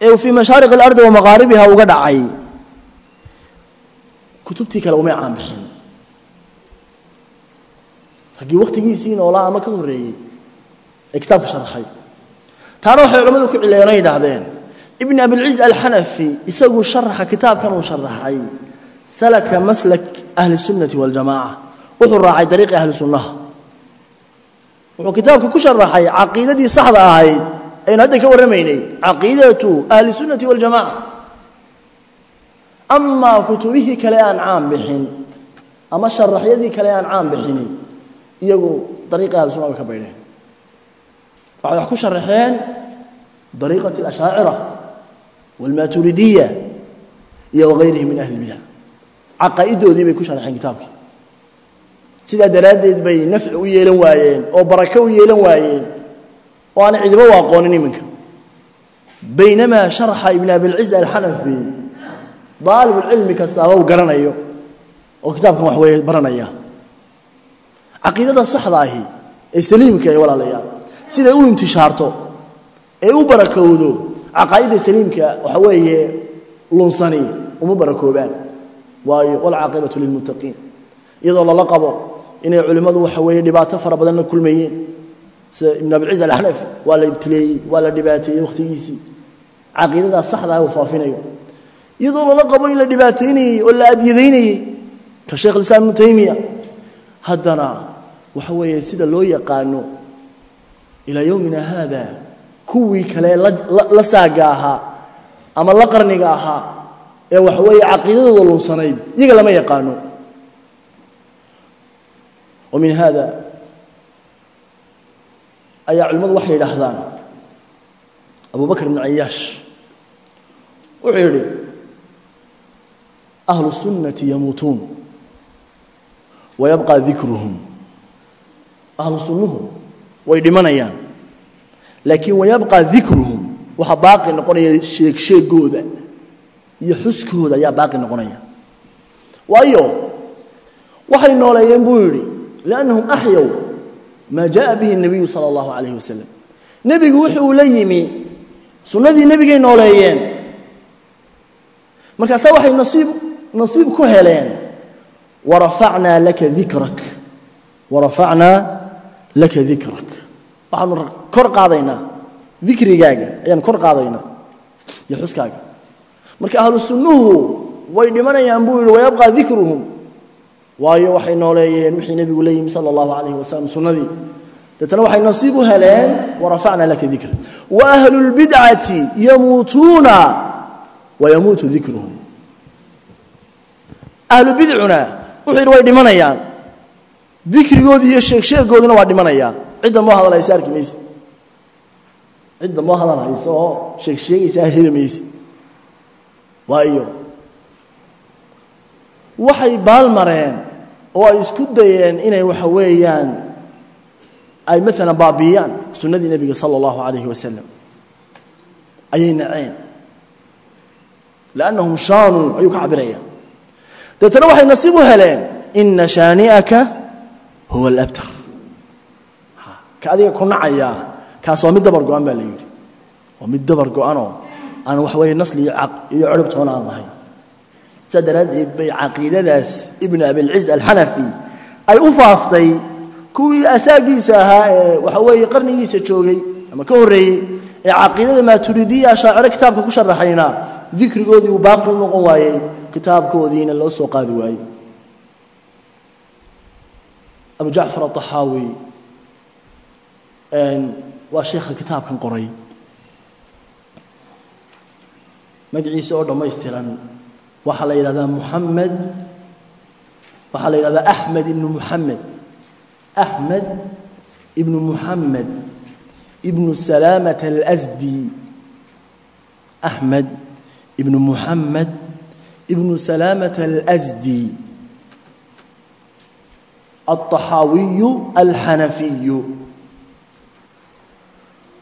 ee fii mashaariq alardi wa maqaaribiha uga dhacay kutubtii kale umay caanbixin raggii wakhtigiisii noolaa ama ka horreeyey ee kitaabka sharaxay taana waxay culamadu ku cileeno yidhaahdeen ibn abilciz alxanafi isagu sharaxa kitaabkan uu sharaxay salaka maslak ahli sunnati waljamaca wuxuu raacay dariiqi ahli sunnaha wuxuu kitaabka ku sharaxay caqiidadii saxda ahayd aynu hadda ka warramaynay caqiidatu ahli sunnati waljamaca amaa kutubihii kale aan caan bixin ama sharaxyadii kale aan caan bixini iyagu dariiqi ahli sunnaha way ka baydheen. Waxay wax ku sharaxeen dariiqati alashaacira waalmaaturidiya iyo wagayrihi min ahli lbidac caqaa'idoodii sidaa daraaddeed bay nafci u yeelan waayeen oo barako u yeelan waayeen oo aanay cidiba u aqoonin iminka. Baynamaa sharaxa ibn abilciz alxanafi daalibulcilmi kastaaba uu garanayo oo kitaabkan wax weeye baranaya. Caqiidada saxda ahi ee saliimka ee walaalayaal siday u intishaarto ee u barakowdo caqaa'idda saliimka waxa weeye lunsani uma barakoobaan. Waayo walcaaqibatu lilmuttaqiin. Iyadoo lala qabo inay culimmadu waxa weeye dhibaato fara badan kulmayeen. Sida ibn abilciz alxanafi waa la ibtileeyey waa la dhibaateeyey wakhtigiisii caqiidadaas saxdaa uu faafinayo. Iyadoo lala qabo in la dhibaataynayey oo la adyadaynayey ka sheekh alislaam ibnu taymiya haddana waxa weeye sida loo yaqaano ilaa yowmina haada kuwii kale la saaga ahaa ama la qarniga ahaa ee waxa weeye caqiidadooda lunsanayd iyaga lama yaqaano min haada ayaa culimmadu waxay yidhaahdaan. Abu bakr ibnu cayaash wuxuu yidhi ahlu sunnati yamuutuun wa yabqa dikruhum. Ahlu sunnuhu way dhimanayaan laakiin wayabqa dikruhum waxaa baaqi noqonaya sheegsheegooda iyo xuskooda ayaa baaqi noqonaya. Waayo waxay nooleeyeen buu yidhi lanahum axyaw maa jaaa bihi النبي sala الله عليه wasalam nebigu wuxu uu la yimi sunnadii nebigay nooleeyeen markaasaa waxay nasiib nasiib ku heleen warafacnaa laka dikrak warafacnaa laka dikrak waxaanu kor qaadaynaa dikrigaaga ayaanu kor qaadaynaa iyo xuskaaga marka ahlu sunnuhu way dhimanayaan buu yihi wayabqaa dikruhum waayo waxay nooleeyeen wixii nebigu la yimi sala allahu wasalam sunnadii. Deetana waxay nasiib u heleen warafacna laka dikra wa ahlu lbidcati yamuutuuna wayamuutu dikruhum ahlu bidcuna wuxuu way dhimanayaan. Dikrigoodii iyo sheegsheegooduna waa dhimanayaa cidda moo hadalhaysa arki mayse cidda moo hadalhaysa oo sheegsheegaysaa heli mayse waayo waxay baalmareen oo ay isku dayeen inay waxa weeyaan ay maalan baabiiyaan sunnadii nebiga sala allahu calayhi wasalam ayay naceen. Liannahum shaanuu ayuu ka cabiraya. Waxay nasiib u heleen ina shaani'aka huwa alabtar. Ka adiga ku nacayaa kaas waa mid dabar go-an baa la yidhi. Waa mid dabar go-anoo aan waxa weeye nasli iyo caq iyo ciribtoona aan lahayn saa daraaddeed bay caqiidadaas ibnu abilciz alxanafi ay u faaftay kuwii asaagiisa ahaa ee waxa weeye qarnigiisa joogay ama ka horreeyey ee caqiidada maaturidiya ashaaciro kitaabka ku sharaxayna dikrigoodii uu baaqi u noqon waayey kitaabkoodiina loo soo qaadi waayey. Abu jacfar aaxaawi waa sheekha kitaabkan qoray. Magaciisa oo dhammaystiran waxaa la yidhahdaa muxamed waxaa la yidhahdaa axmed ibnu muxamed axmed ibnu muxamed ibnu salaamat alasdi axmed ibnu muxamed ibnu salaamat alasdi alطaxaawiyu alxanafiyu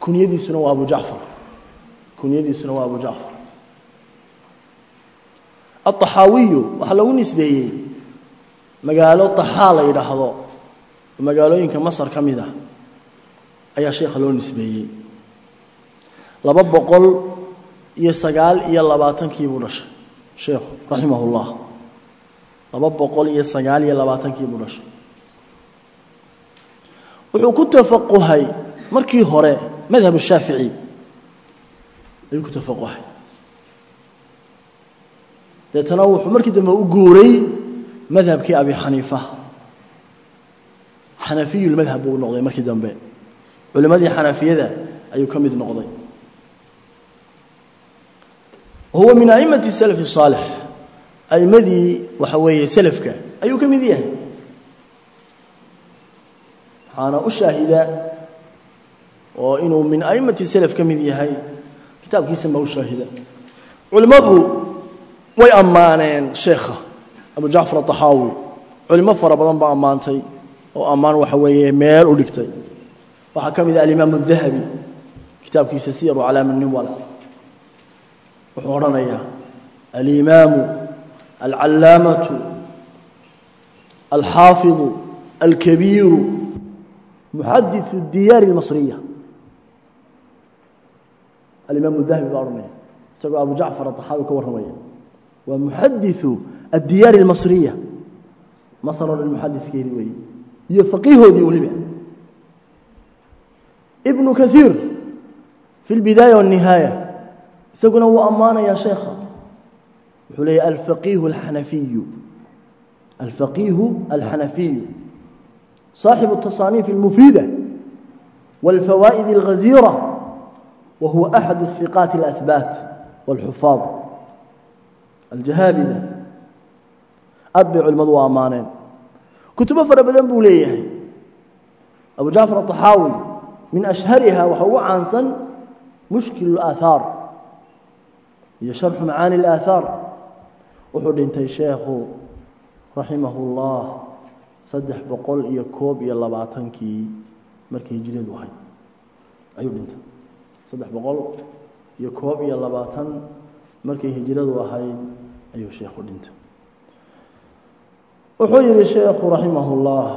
kunyadiisuna waa abu jacfar kunyadiisuna waa abu jacfar aaxaawiyu waxaa lagu nisbeeyey. Magaalo taxaa la yidhaahdo. Magaalooyinka masar ka mid ah ayaa sheekha loo nisbeeyey. Laba boqol iyo sagaal iyo labaatankii buu dhashay sheekhu raximah laba boqol iyo sagaal iyo labaatankii buu dhashay. Wuxuu ku tafaquhay markii hore madhab shaafici. Ayuu ku tafaquhay deetana wuxuu markii dambe u guuray madhabkii abi xaniifa. Xanafiyulmadhab buu noqday markii dambe. Culimmadii xanafiyada ayuu ka mid noqday. Huwa min a'immati salafi saalix a'immadii waxa weeye selafka ayuu ka mid yahay. Waxaana u shaahida oo inuu min a'immati salaf ka mid yahay. Culimmadu way ammaaneen sheekha abu jacfar aطaxaawi culimo fara badan baa ammaantay oo ammaan waxa weeye meel u dhigtay waxaa ka mid ah alimaam الdahabi kitaabkiisa siyaru calaama niwal wuxuu odhanayaa alimaamu alcallaamatu alxaafiظu alkabiiru muxadiثu الdiyaari اlmasriya alimaam الdahabi baa odhanaya isagoo abu jacfar aطaxaawi ka warramaya waa muxadiثu addiyaari اlmasriya masr oo dhan muxadiskeedii weeye iyo faqiihoodii weliba ibnu kaiir fi اlbidaaya wالnihaaya isaguna wuu ammaanayaa sheekha wuxuu leeyahy alfaqiihu alxanafiyu alfaqiihu alxanafiyu صaaxibu الtaصaaniif اlmufiida wاlfawaa'id اlghaziira wa huwa axad الhiqaati اlأhbaat wاlxufaad aljahaabida aad bay culimmadu u ammaaneen kutubo fara badan buu leeyahay abu jacfar aطaxaawi min ashhariha waxa ugu caansan mushkil اlaahaar iyo sharxu macaani اlaahaar wuxuu dhintay sheekhu raximah اllah saddex boqol iyo koob iyo labaatankii markii hijiradu ahayd ayuu dhintay saddex boqol iyo koob iyo labaatan markay hijradu ahayd ayuu sheekhu dhintay wuxuu yihi sheekhu raximah اllah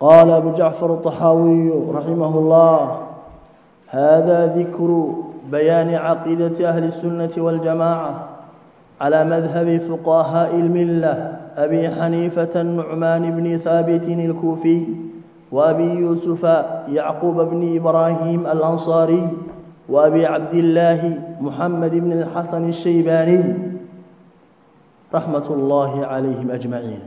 qaala abu jacfar الطaxaawiyu raximah اllah hada dikru bayaani caqiidati ahli الsunaةi wاljamaacة calى madhabi fuqahaaءi اlmilة abi xaniifaةa الnucmaan bni haabit اlkuufiy وأbي يوسف يعقوب بن إبراهيم الأنصاري وأbي عبد الله محمد بن الحسن الشيباني raxmat اllahi calayhim ajmaciin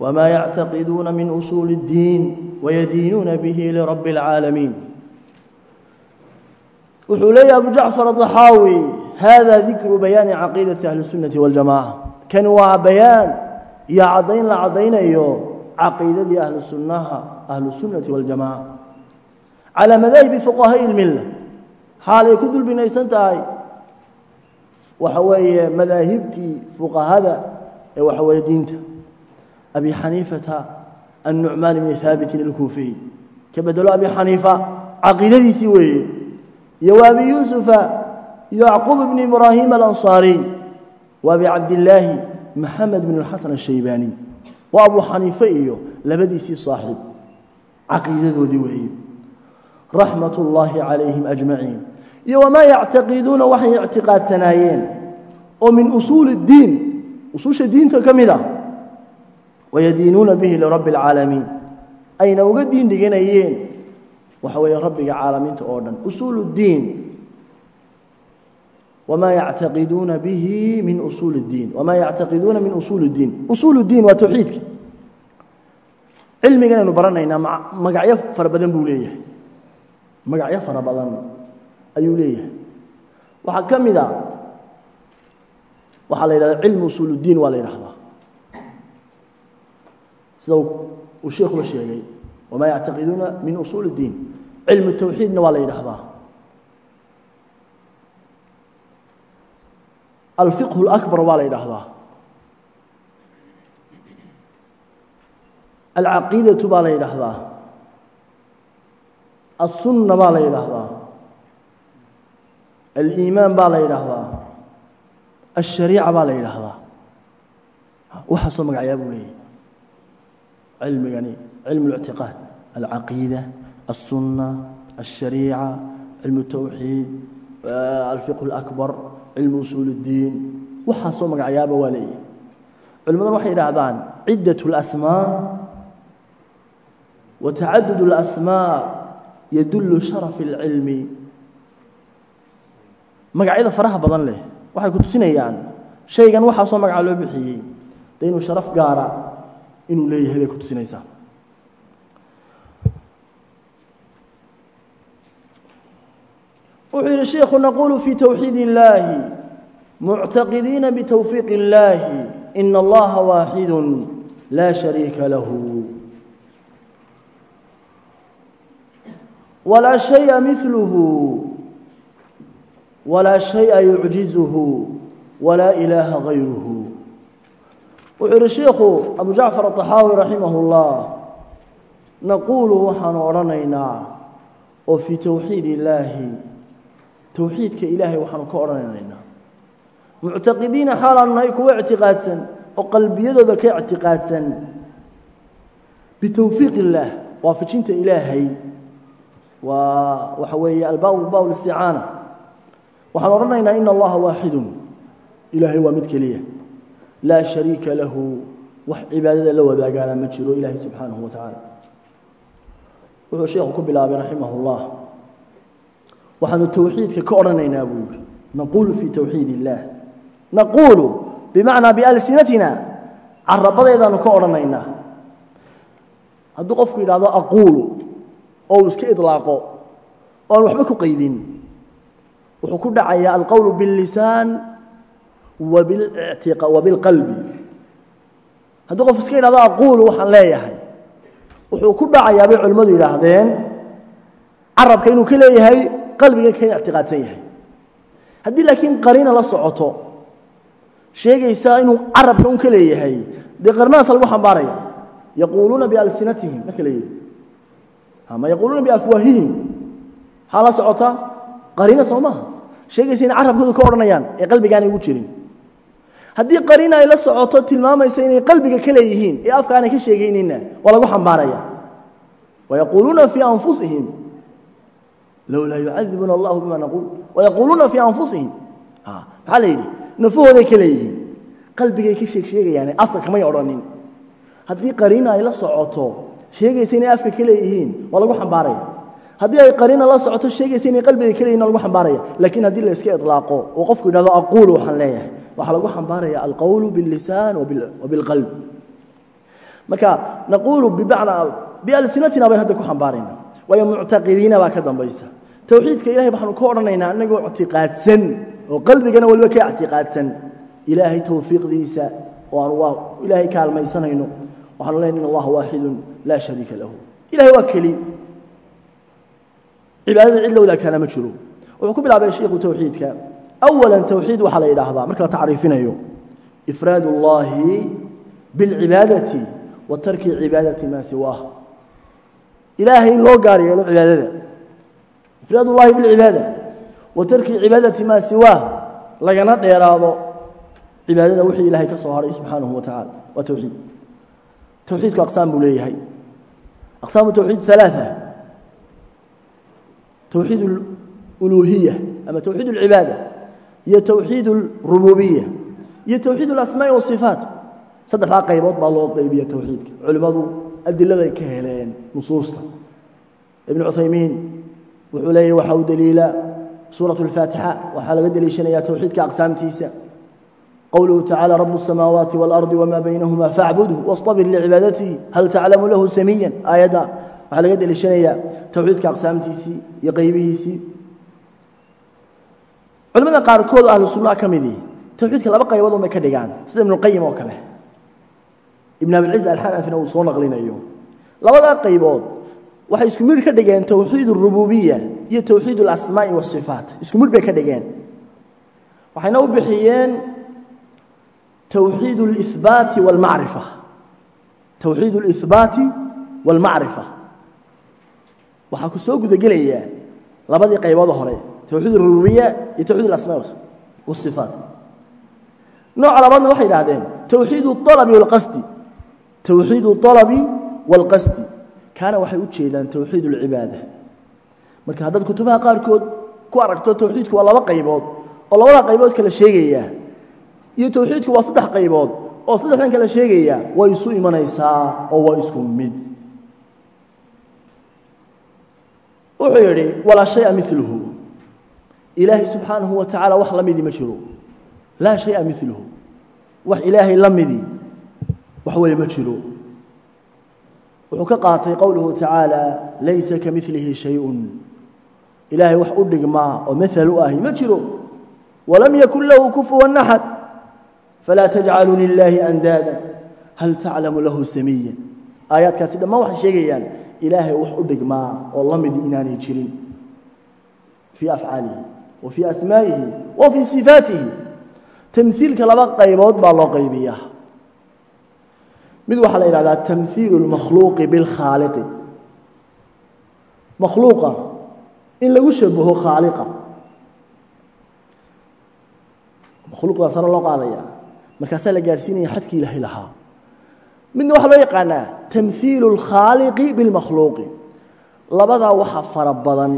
wma yactaqiduuna min usuuli اddiin wayadiinuuna bihi lirabi اlcaalamiin wuxuu leeyahy abu jacfar aلطaxaawi hada dikru bayaani caqiidati ahli الsunnati waاljamaca kani waa bayaan iyo caddayn la caddaynayo caqiidadii ahlu sunnaha ahlu sunnati waاljamaca calى madaahibi fuqahaaءi اlmilla xaalay ku dul binaysan tahay. Waxa weeye madaahibtii fuqahada ee waxa weeye diinta. Abi xaniifata annucmaan bni haabitin alkuufiy ka bedelo abi xaniifa caqiidadiisii weeye. Iyo wa abi yuusufa yacquub bni ibraahim alansaariy wa abi cabdillaahi maxamed bn اlxasan ashaybaani waa abu xaniife iyo labadiisii saaxiib caqiidadoodii weeye raxmat اllaahi calayhim ajmaciin iyo wamaa yactaqiduuna waxay ictiqaadsanaayeen oo min usuuli اddiin usuusha diinta ka mid a wayadiinuuna bihi lirabbi اlcaalamiin ayna uga diin dhiganayeen waxa weeye rabbiga caalamiinta oo dhan usuul اddiin wma yactaqiduuna bihi min usuul اddiin wma yactaqiduuna min usuul اddiin usuul اddiin waa towxiidka cilmigan aynu baranaynaa magacyo fara badan buu leeyahay magacyo fara badan ayuu leeyahay. Waxaa ka mid a waxaa la yidhahda cilmu usuuluddiin waa la yidhaahdaa sida uu sheikuba sheegay wamaa yactaqiduuna min usuuli اddiin cilmu tawxiidna waa la yidhaahdaa alfiqhu اlakbar waa la yidhaahdaa alcaqiidatu baa la yidhaahdaa alsunna baa la yidhaahdaa aliimaan baa la yidhaahdaa alshariica baa la yidhaahdaa waxaasoo magacyaa buu leeyahy cilmigani cilmu اlictiqaad alcaqiida alsunna alshariica cilmu اtowxiid alfiqhu اlakbar cilmu usuul اddiin waxaasoo magacyaaba waa leeyahy culimmadan waxay yidhaahdaan ciddaة اlasmaa wa tacadud اlasmaa yadullu sharaf اlcilmi magacyada faraha badan leh waxay ku tusinayaan shaygan waxaasoo magaca loo bixiyey de inuu sharaf gaara inuu leeyahay bay ku tusinaysaa wuxuu yidhi sheikhu naqulu fi towxiid اllaahi muctaqidiina bitowfiiq اllaahi ina allaha waaxidu laa shariika lahu Walaa shaya miluhu walaa shaya yucjizuhu walaa ilaaha gayruhu wuxuu yidhi sheikhu abu jacfar aطaxaawi raximah اllah naquulu waxaanu odhanaynaa oo fii towxiid illaahi towxiidka ilaahay waxaanu ka odhanaynaa muctaqidiina xaalaanu nahay kuwa ictiqaadsan oo qalbiyadooda ka ictiqaadsan bitowfiiq illaah waafajinta ilaahay waa waxa weeye albaa baa listicaana waxaan odhanaynaa ina allaha waaxidun ilaahay waa mid keliya. Laa shariika lahu. Wax cibaadada la wadaagaana ma jiro ilaahay subxaanahu wa wuxuu sheekhu ku bilaabay raximah اllah waxaanu towxiidka ka odhanaynaa buu yihi naquulu fii towxiid illaah naquulu bimacnaa bialsinatina carabadeedaanu ka odhanaynaa. Hadduu qofku yidhahdo aquulu oo uu iska idlaaqo oo aan waxba ku qaydin. Wuxuu ku dhacayaa alqowlu biاllisaan wa bilqalbi. Hadduu qof iska yidhahdo aquulu waxaan leeyahay. Wuxuu ku dhacayaa bay culimmadu yidhaahdeen carabka inuu ka leeyahay qalbiga ka ictiqaadsan yahay. Haddii laakiin qariina la socoto sheegaysaa inuu carabka un ka leeyahay. Dee qarnadaas lagu xambaaraya yaquuluuna bialsinatihim marka la yidhi ama yaquuluuna biafwaahihim maxaa socota qariina soo sheegaysa inay carabkoodu ka odhanayaan ee qalbigaanay ugu jirin. Haddii qariina ay la socoto tilmaamaysa inay qalbiga ka leeyihiin ee afka ka sheegaynina waa lagu xambaaraya. Wayaquuluuna fii anfusihim lowlaa yucadibuna allahu bima naquul wayaquuluuna fii anfusihim maxaa la yidhi? Nafahooday ka leeyihiin. Qalbigay ka sheeg sheegayaane afka kamay odhanin. Haddii qariina ay la socoto sheegaysa inay afka ka leeyihiin waa lagu xambaaraya. Haddii ay qariina la socoto sheegaysa inay qalbiga ka leeyihiin waa lagu xambaaraya. Laakiin haddii la iska idlaaqo oo qofku yidhahdo aquulu waxaan leeyahay. Waxaa lagu xambaaraya alqowlu biاllisaan wabilqalb marka naquulu bimacnaa bialsinatina bayn hadda ku xambaarayna. Waayo muctaqidiina baa ka dambaysa. Towxiidka ilahay waxaanu ka odhanaynaa anagoo ictiqaadsan oo qalbigana waliba ka ictiqaadsan. Ilaahay towfiiqdiisa oo aan ilaahay kaalmaysanayno. Waxaanu leenay in allah waaxidun laa shariika lahu ilahay waa keli cibaadada cid la wadaagtaana ma jiro wuxuu ku bilaabay shiikhu towxiidka awala towxiid waxaa la yidhaahdaa marka la tacriifinayo ifraad اllahi biاlcibaadati wa tarki cibaadati maa siwaah ilaahay in loo gaar yeelo cibaadada ifraad اllahi biاlcibaada wa tarki cibaadati maa siwaah lagana dheeraado cibaadada wixii ilahay ka soo haray subxaanahu wa tacala waa towxiid towxiidku aqsaam buu leeyahay aqsaamu towxiid ثalaaثa towxiid اluluhiya ama towxiid اlcibaada iyo towxiid اlrububiya iyo towxiid اlasmaaءi wالصifaat saddexdaa qaybood baa loo qaybiya towxiidka culimmadu adiladay ka heleen nusuusta ibn cuthaymiin wuxuu leeyahy waxa u deliila suuraة اlfaatixa waxaa laga deliishanaya towxiidka aqsaamtiisa qowluhu tacaalى rabu الsamaawaati wاlardi wma baynahuma faacbudhu wاstabir licibaadatihi hal taclamu lahu samiya aayadda waxaa laga deliishanaya towxiidka aqsaamtiisii iyo qaybihiisii culimada qaarkood ahlu sunnaha ka midii towxiidka laba qaybood unbay ka dhigaan sida ibnuqayim oo kale ibn abilciz alxanafina uu soo naqlinayo labadaa qaybood waxay isku midh ka dhigeen towxiid اrububiya iyo towxiid اlasmaaءi wالصifaat isku midh bay ka dhigeen waxayna u bixiyeen towxiid اlihbaati wاlmacrifa towxiid اlihbaati wاlmacrifa waxaa ku soo gudagelaya labadii qaybood hore towxiid اrububiya iyo towxiid اlasmaa wالصifaat nooca labaadna waxay idhahdeen towxiid اطalabi wاlqasdi towxiid اطalabi wاlqasdi kaana waxay u jeedaan towxiid اlcibaada marka haddaad kutubaha qaarkood ku aragto towxiidku waa laba qaybood oo labada qaybood kala sheegaya iyo towxiidku waa saddex qaybood oo saddexdan kala sheegaya way isu imanaysaa oo waa isku mid. Wuxuu yidhi walaa shaya miluhu ilaahay subxaanahu wa tacala wax la ma jiro. Laa shaya miluhu wax ilaahay la wax weeye ma jiro. Wuxuu ka qaatay qowluhu tacaala laysa ka milihi shayun. Ilaahay wax u dhigmaa oo maal u ahi ma jiro. Walam yakun lahu kufuwan axad falaa tajcaluu lilaahi andaada hal taclamu lahu samiya aayaadkaasi dhammaan waxay sheegayaan ilaahay wax u dhigmaa oo la midi inaanay jirin fii afcaalihi wa fii asmaa'ihi wa fii sifaatihi tamhiilka laba qaybood baa loo qaybiyaa mid waxaa la yidhahdaa tamhiilu اlmakhluuqi biاlkhaaliqi makhluuqa in lagu shabaho khaaliqa makhluuqdaa sare loo qaadaya markaasaa la gaadhsiinaya xadkii ilaahay lahaa midna waxaa loo yaqaanaa tamhiilu اlkhaaliqi biاlmakhluuqi labadaa waxa fara badan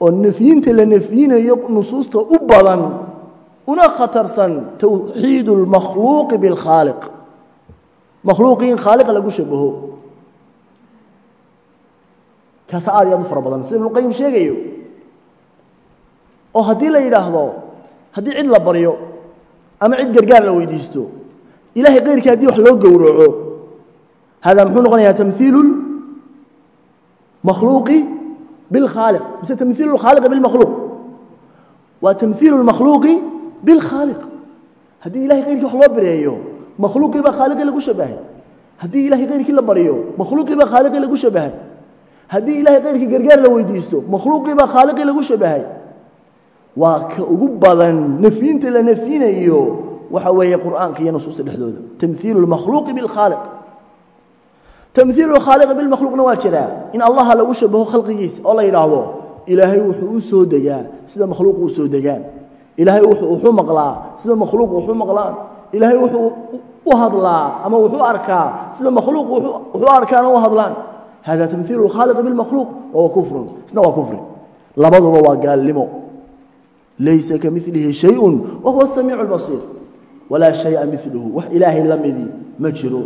oo nefyinta la nefyinayo nusuusta u badan una khatarsan towxiid اlmakhluuqi biاlkhaaliq makhluuqii in khaaliqa lagu shabaho kaasa aad iyo aad u fara badan sida ibnuqayim sheegayo oo haddii la yidhaahdo haddii cid la baryo ama cid gargaar la weydiisto. Ilahay keyrkii haddii wax loo gowraco hada muxuu noqonayaa tamiilu makhluuqi bilkhaaliq mise tamiilu lkhaaliqi bilmakhluuq waa tamiilu lmakhluuqi bilkhaaliq haddii ilahay keyrkii wax loo bireeyo makhluuqii baa khaaliqii lagu shabahay haddii ilahay keyrkii la baryo makhluuqii baa khaaliqii lagu shabahay haddii ilahay keyrkii gargaar la weydiisto makhluuqii baa khaaliqii lagu shabahay waa ka ugu badan nefyinta la nefyinayo waxa weeye qur'aanka iyo nusuusta dhexdooda tamhiilu اlmakhluuqi biاlkhaaliq tamhiilu اlkhaaliqi bilmakhluuqna waa jiraa in allaha lagu shabaho khalqigiisa oo la yidhaahdo ilaahay wuxuu u soo degaa sida makhluuq u soo degaan ilaahay wuxuu maqlaa sida makhluuq wuxuu maqlaan ilaahay wuxuu u hadlaa ama wuxuu arkaa sida makhluuq wuxuu arkaana u hadlaan hada tamhiilu اlkhaaliqi biاlmakhluuq wahuwa kufrun isna waa kufri labaduba waa gaalnimo laysa kamilihi shay-un wa huwa samiicu lbasiir walaa shaya miluhu wax ilaahay la midii ma jiro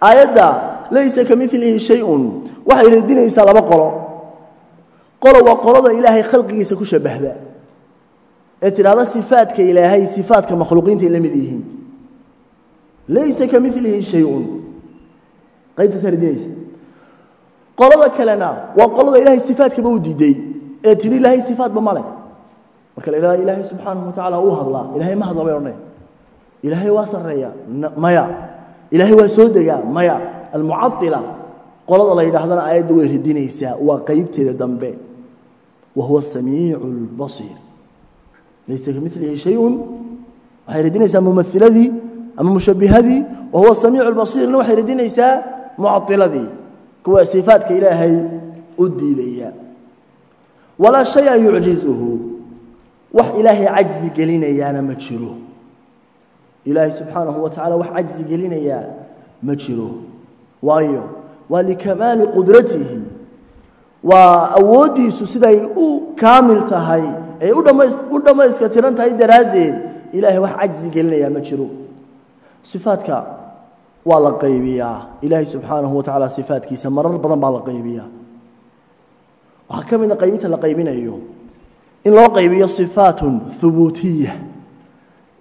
aayadda laysa kamilihi shayun waxay radinaysaa laba qolo qolo waa qolada ilaahay khalqigiisa ku shabahda ee tidhahda sifaadka ilaahay sifaatka makhluuqiinta ay la mid yihiin laysa kamilihi shayun qaybtaasaa radinaysa qolada kalena waa qolada ilaahay sifaatkaba marka la idhahda ilaahay subxaanahu wa tacala uu hadlaa ilaahay ma hadla bay ilaahay waa sarreeya maya. Ilaahay waa soo degaa maya. Almucadila qolada la yidhaahdana aayadda way radinaysaa waa qeybteeda dambe. Wa huwa samiicu laysa ka milihi shayun. Waxay radinaysaa mumahiladii ama mushabbihadii. Wa huwa samiicu waxay radinaysaa mucadiladii kuwa sifaadka ilaahay u diidaya. Walaa shaya yucjizuhu wax ilaahay cajzi gelinayaana ma jiro. Ilaahay subxaanahu wa tacala wax cajzi gelinayaa ma jiro. Waayo waa likamaali qudratihi. Waa awooddiisu siday u kaamil tahay ay u dhammayska tiran tahay daraaddeed ilaahay wax cajzi gelinayaa ma jiro. Sifaadka waa la qaybiyaa. Ilaahay subxaanahu wa tacaala sifaadkiisa marar badan baa la qaybiyaa. Waxaa ka mid a qaybinta la qaybinayo in loo qaybiyo sifaatun hubuutiya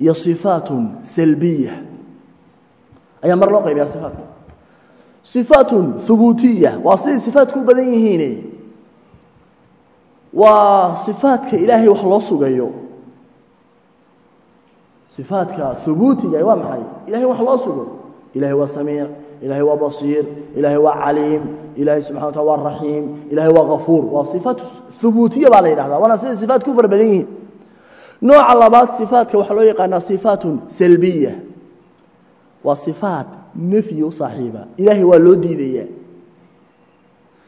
iyo sifaatun salbiya ayaa mar loo qaybiyaa sifaatka sifaatun hubuutiya waa siday sifaatku u badan yihiine. Waa sifaadka ilaahay wax loo sugayo. Sifaadka hubuutiga waa maxay? Ilahay wax loo sugo. Ilahay waa samiic. Ilahay waa basiir. Ilahay waa caliim ilahay subxana wa tala waa raxiim. Ilahay waa kafuur waa sifaat hubuutiya baa la yidhahda waana siday sifaatku u fara badan yihiin. Nooca labaad sifaatka waxaa loo yaqaanaa sifaatun salbiya. Waa sifaat nefyi u saaxiiba. Ilaahay waa loo diidayaa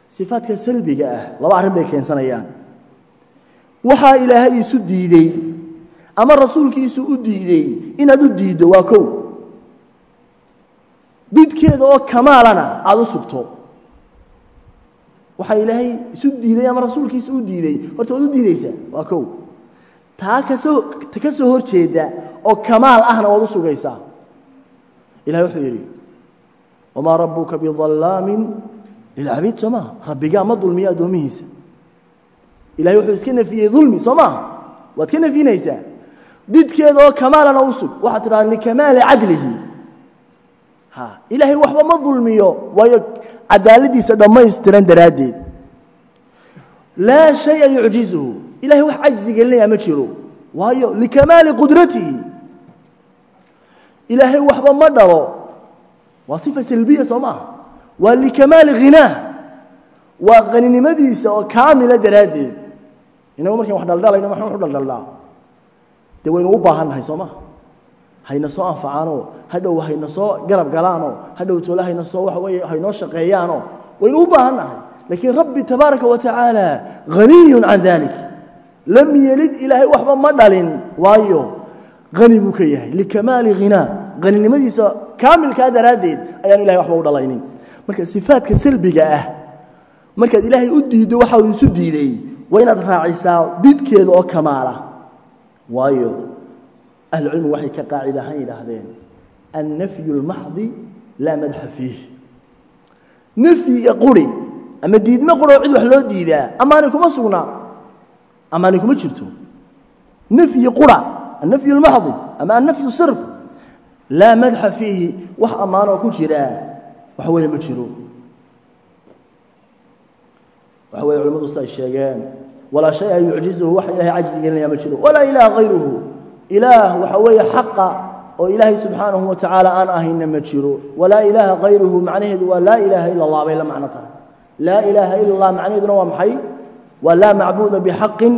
sifaadka salbiga ah laba arrin bay keensanayaan. Waxaa ilaahay isu diidey ama rasuulkiisu u diidey inaad u waa kow. Didkeeda oo kamaalana aada u sugto waxaa ilaahay isu diiday ama rasuulkiisu u diidey horta waad u diideysaa waa kow. Taa ka soo ka soo hor jeeda oo kamaal ahna waad u sugaysaa. Ilahay wuxuu yidhi wamaa rabbuka bidallaamin lilcabiid soo maaha rabbigaa ma dulmiyo addoomihiisa ilahay wuxuu iska nafiyey dulmi soo maaha waad ka nafyinaysaa didkeeda oo kamaalana u waxaad tidhahda likamaali cadlihi. Ha ilaahay waxba ma dulmiyo waayo cadaaladiisa dhammaystiran daraaddeed. Laa shaya yucjizuhu ilahay wax cajzi gelinayaa ma jiro. Waayo likamaali qudratihi. Ilaahay waxba ma dhalo. Waa sifa salbiya soo maaha waa likamaali ghinaa. Waa qaninimadiisa oo kaamila daraaddeed. Inagu markaan wax dhaldhalayno maxaan waxu dhaldhalnaa dee waynu u baahan nahay soo maha hayna soo anfacaanoo hadhow hayna soo garab galaanoo hadhow tole hayna soo waxa weeye haynoo shaqeeyaanoo waynu u baahan laakiin rabbi tabaaraka wa tacaala haniyun can dalik lam yelid ilaahay waxba ma dhalin waayo hani buu ka yahay. Likamaali ghinaa haninimadiisa kaamilkaa daraaddeed ayaan ilahay waxba u dhalaynin. Marka sifaadka salbiga ah markaad ilaahay u diiddo waxa uu isu diiday waa inaad raacisaa didkeeda oo kamaala. Waayo ahlucilmigu waxay ka qaacid ahaan yidhaahdeen annafyu اlmaxdi laa madxa fiih. Nafyiga quri ama diidmo quroo cid wax loo diidaa amaani kuma sugnaa amaani kuma jirto. Nafyi qura annafyu اlmaxdi ama annafyu sirf laa madxa fiihi wax ammaanoo ku jiraa waxa weeye ma jiro. Waxa weye culimmadu siday sheegeen walaa shaya yucjizuhu wax ilahay cajzi gelinaya ma jiro. Walaa ilaah hayruhu ilaah waxa weeye xaqa oo ilaahay subxaanahu wa tacaala aan ahayna ma jiro. Walaa ilaaha hayruhu macnaheedu waa laa ilaaha ila allah bay la macno tahay. Laa ilaaha ila allah macnaheeduna waa maxay? Waa laa macbuuda bixaqin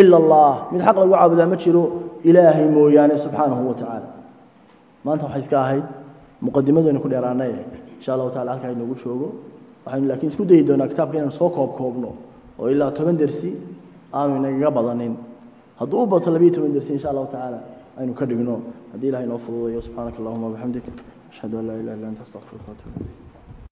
ila allah mid xaq lagu caabudaa ma jiro ilaahay mooyaane subxaanahu wa tacaala. Maanta waxay iska ahayd muqadimadu aynu ku dheeraanay insha allahu tacala halkaa inoogu joogo. Waxaynu laakiin isku dayi doonaa kitaabka inaynu soo koob koobno oo ilaa toban dersi aanu inagaga badanin hadduu u bato labiyo toban dersi insha allahu tacaala aynu ka dhigno. Haddii ilahay inoo fududayo subxaanaka allahuma wabixamdik ashhadu an laa ilaha illa anta astaqfiruka watuub ilayk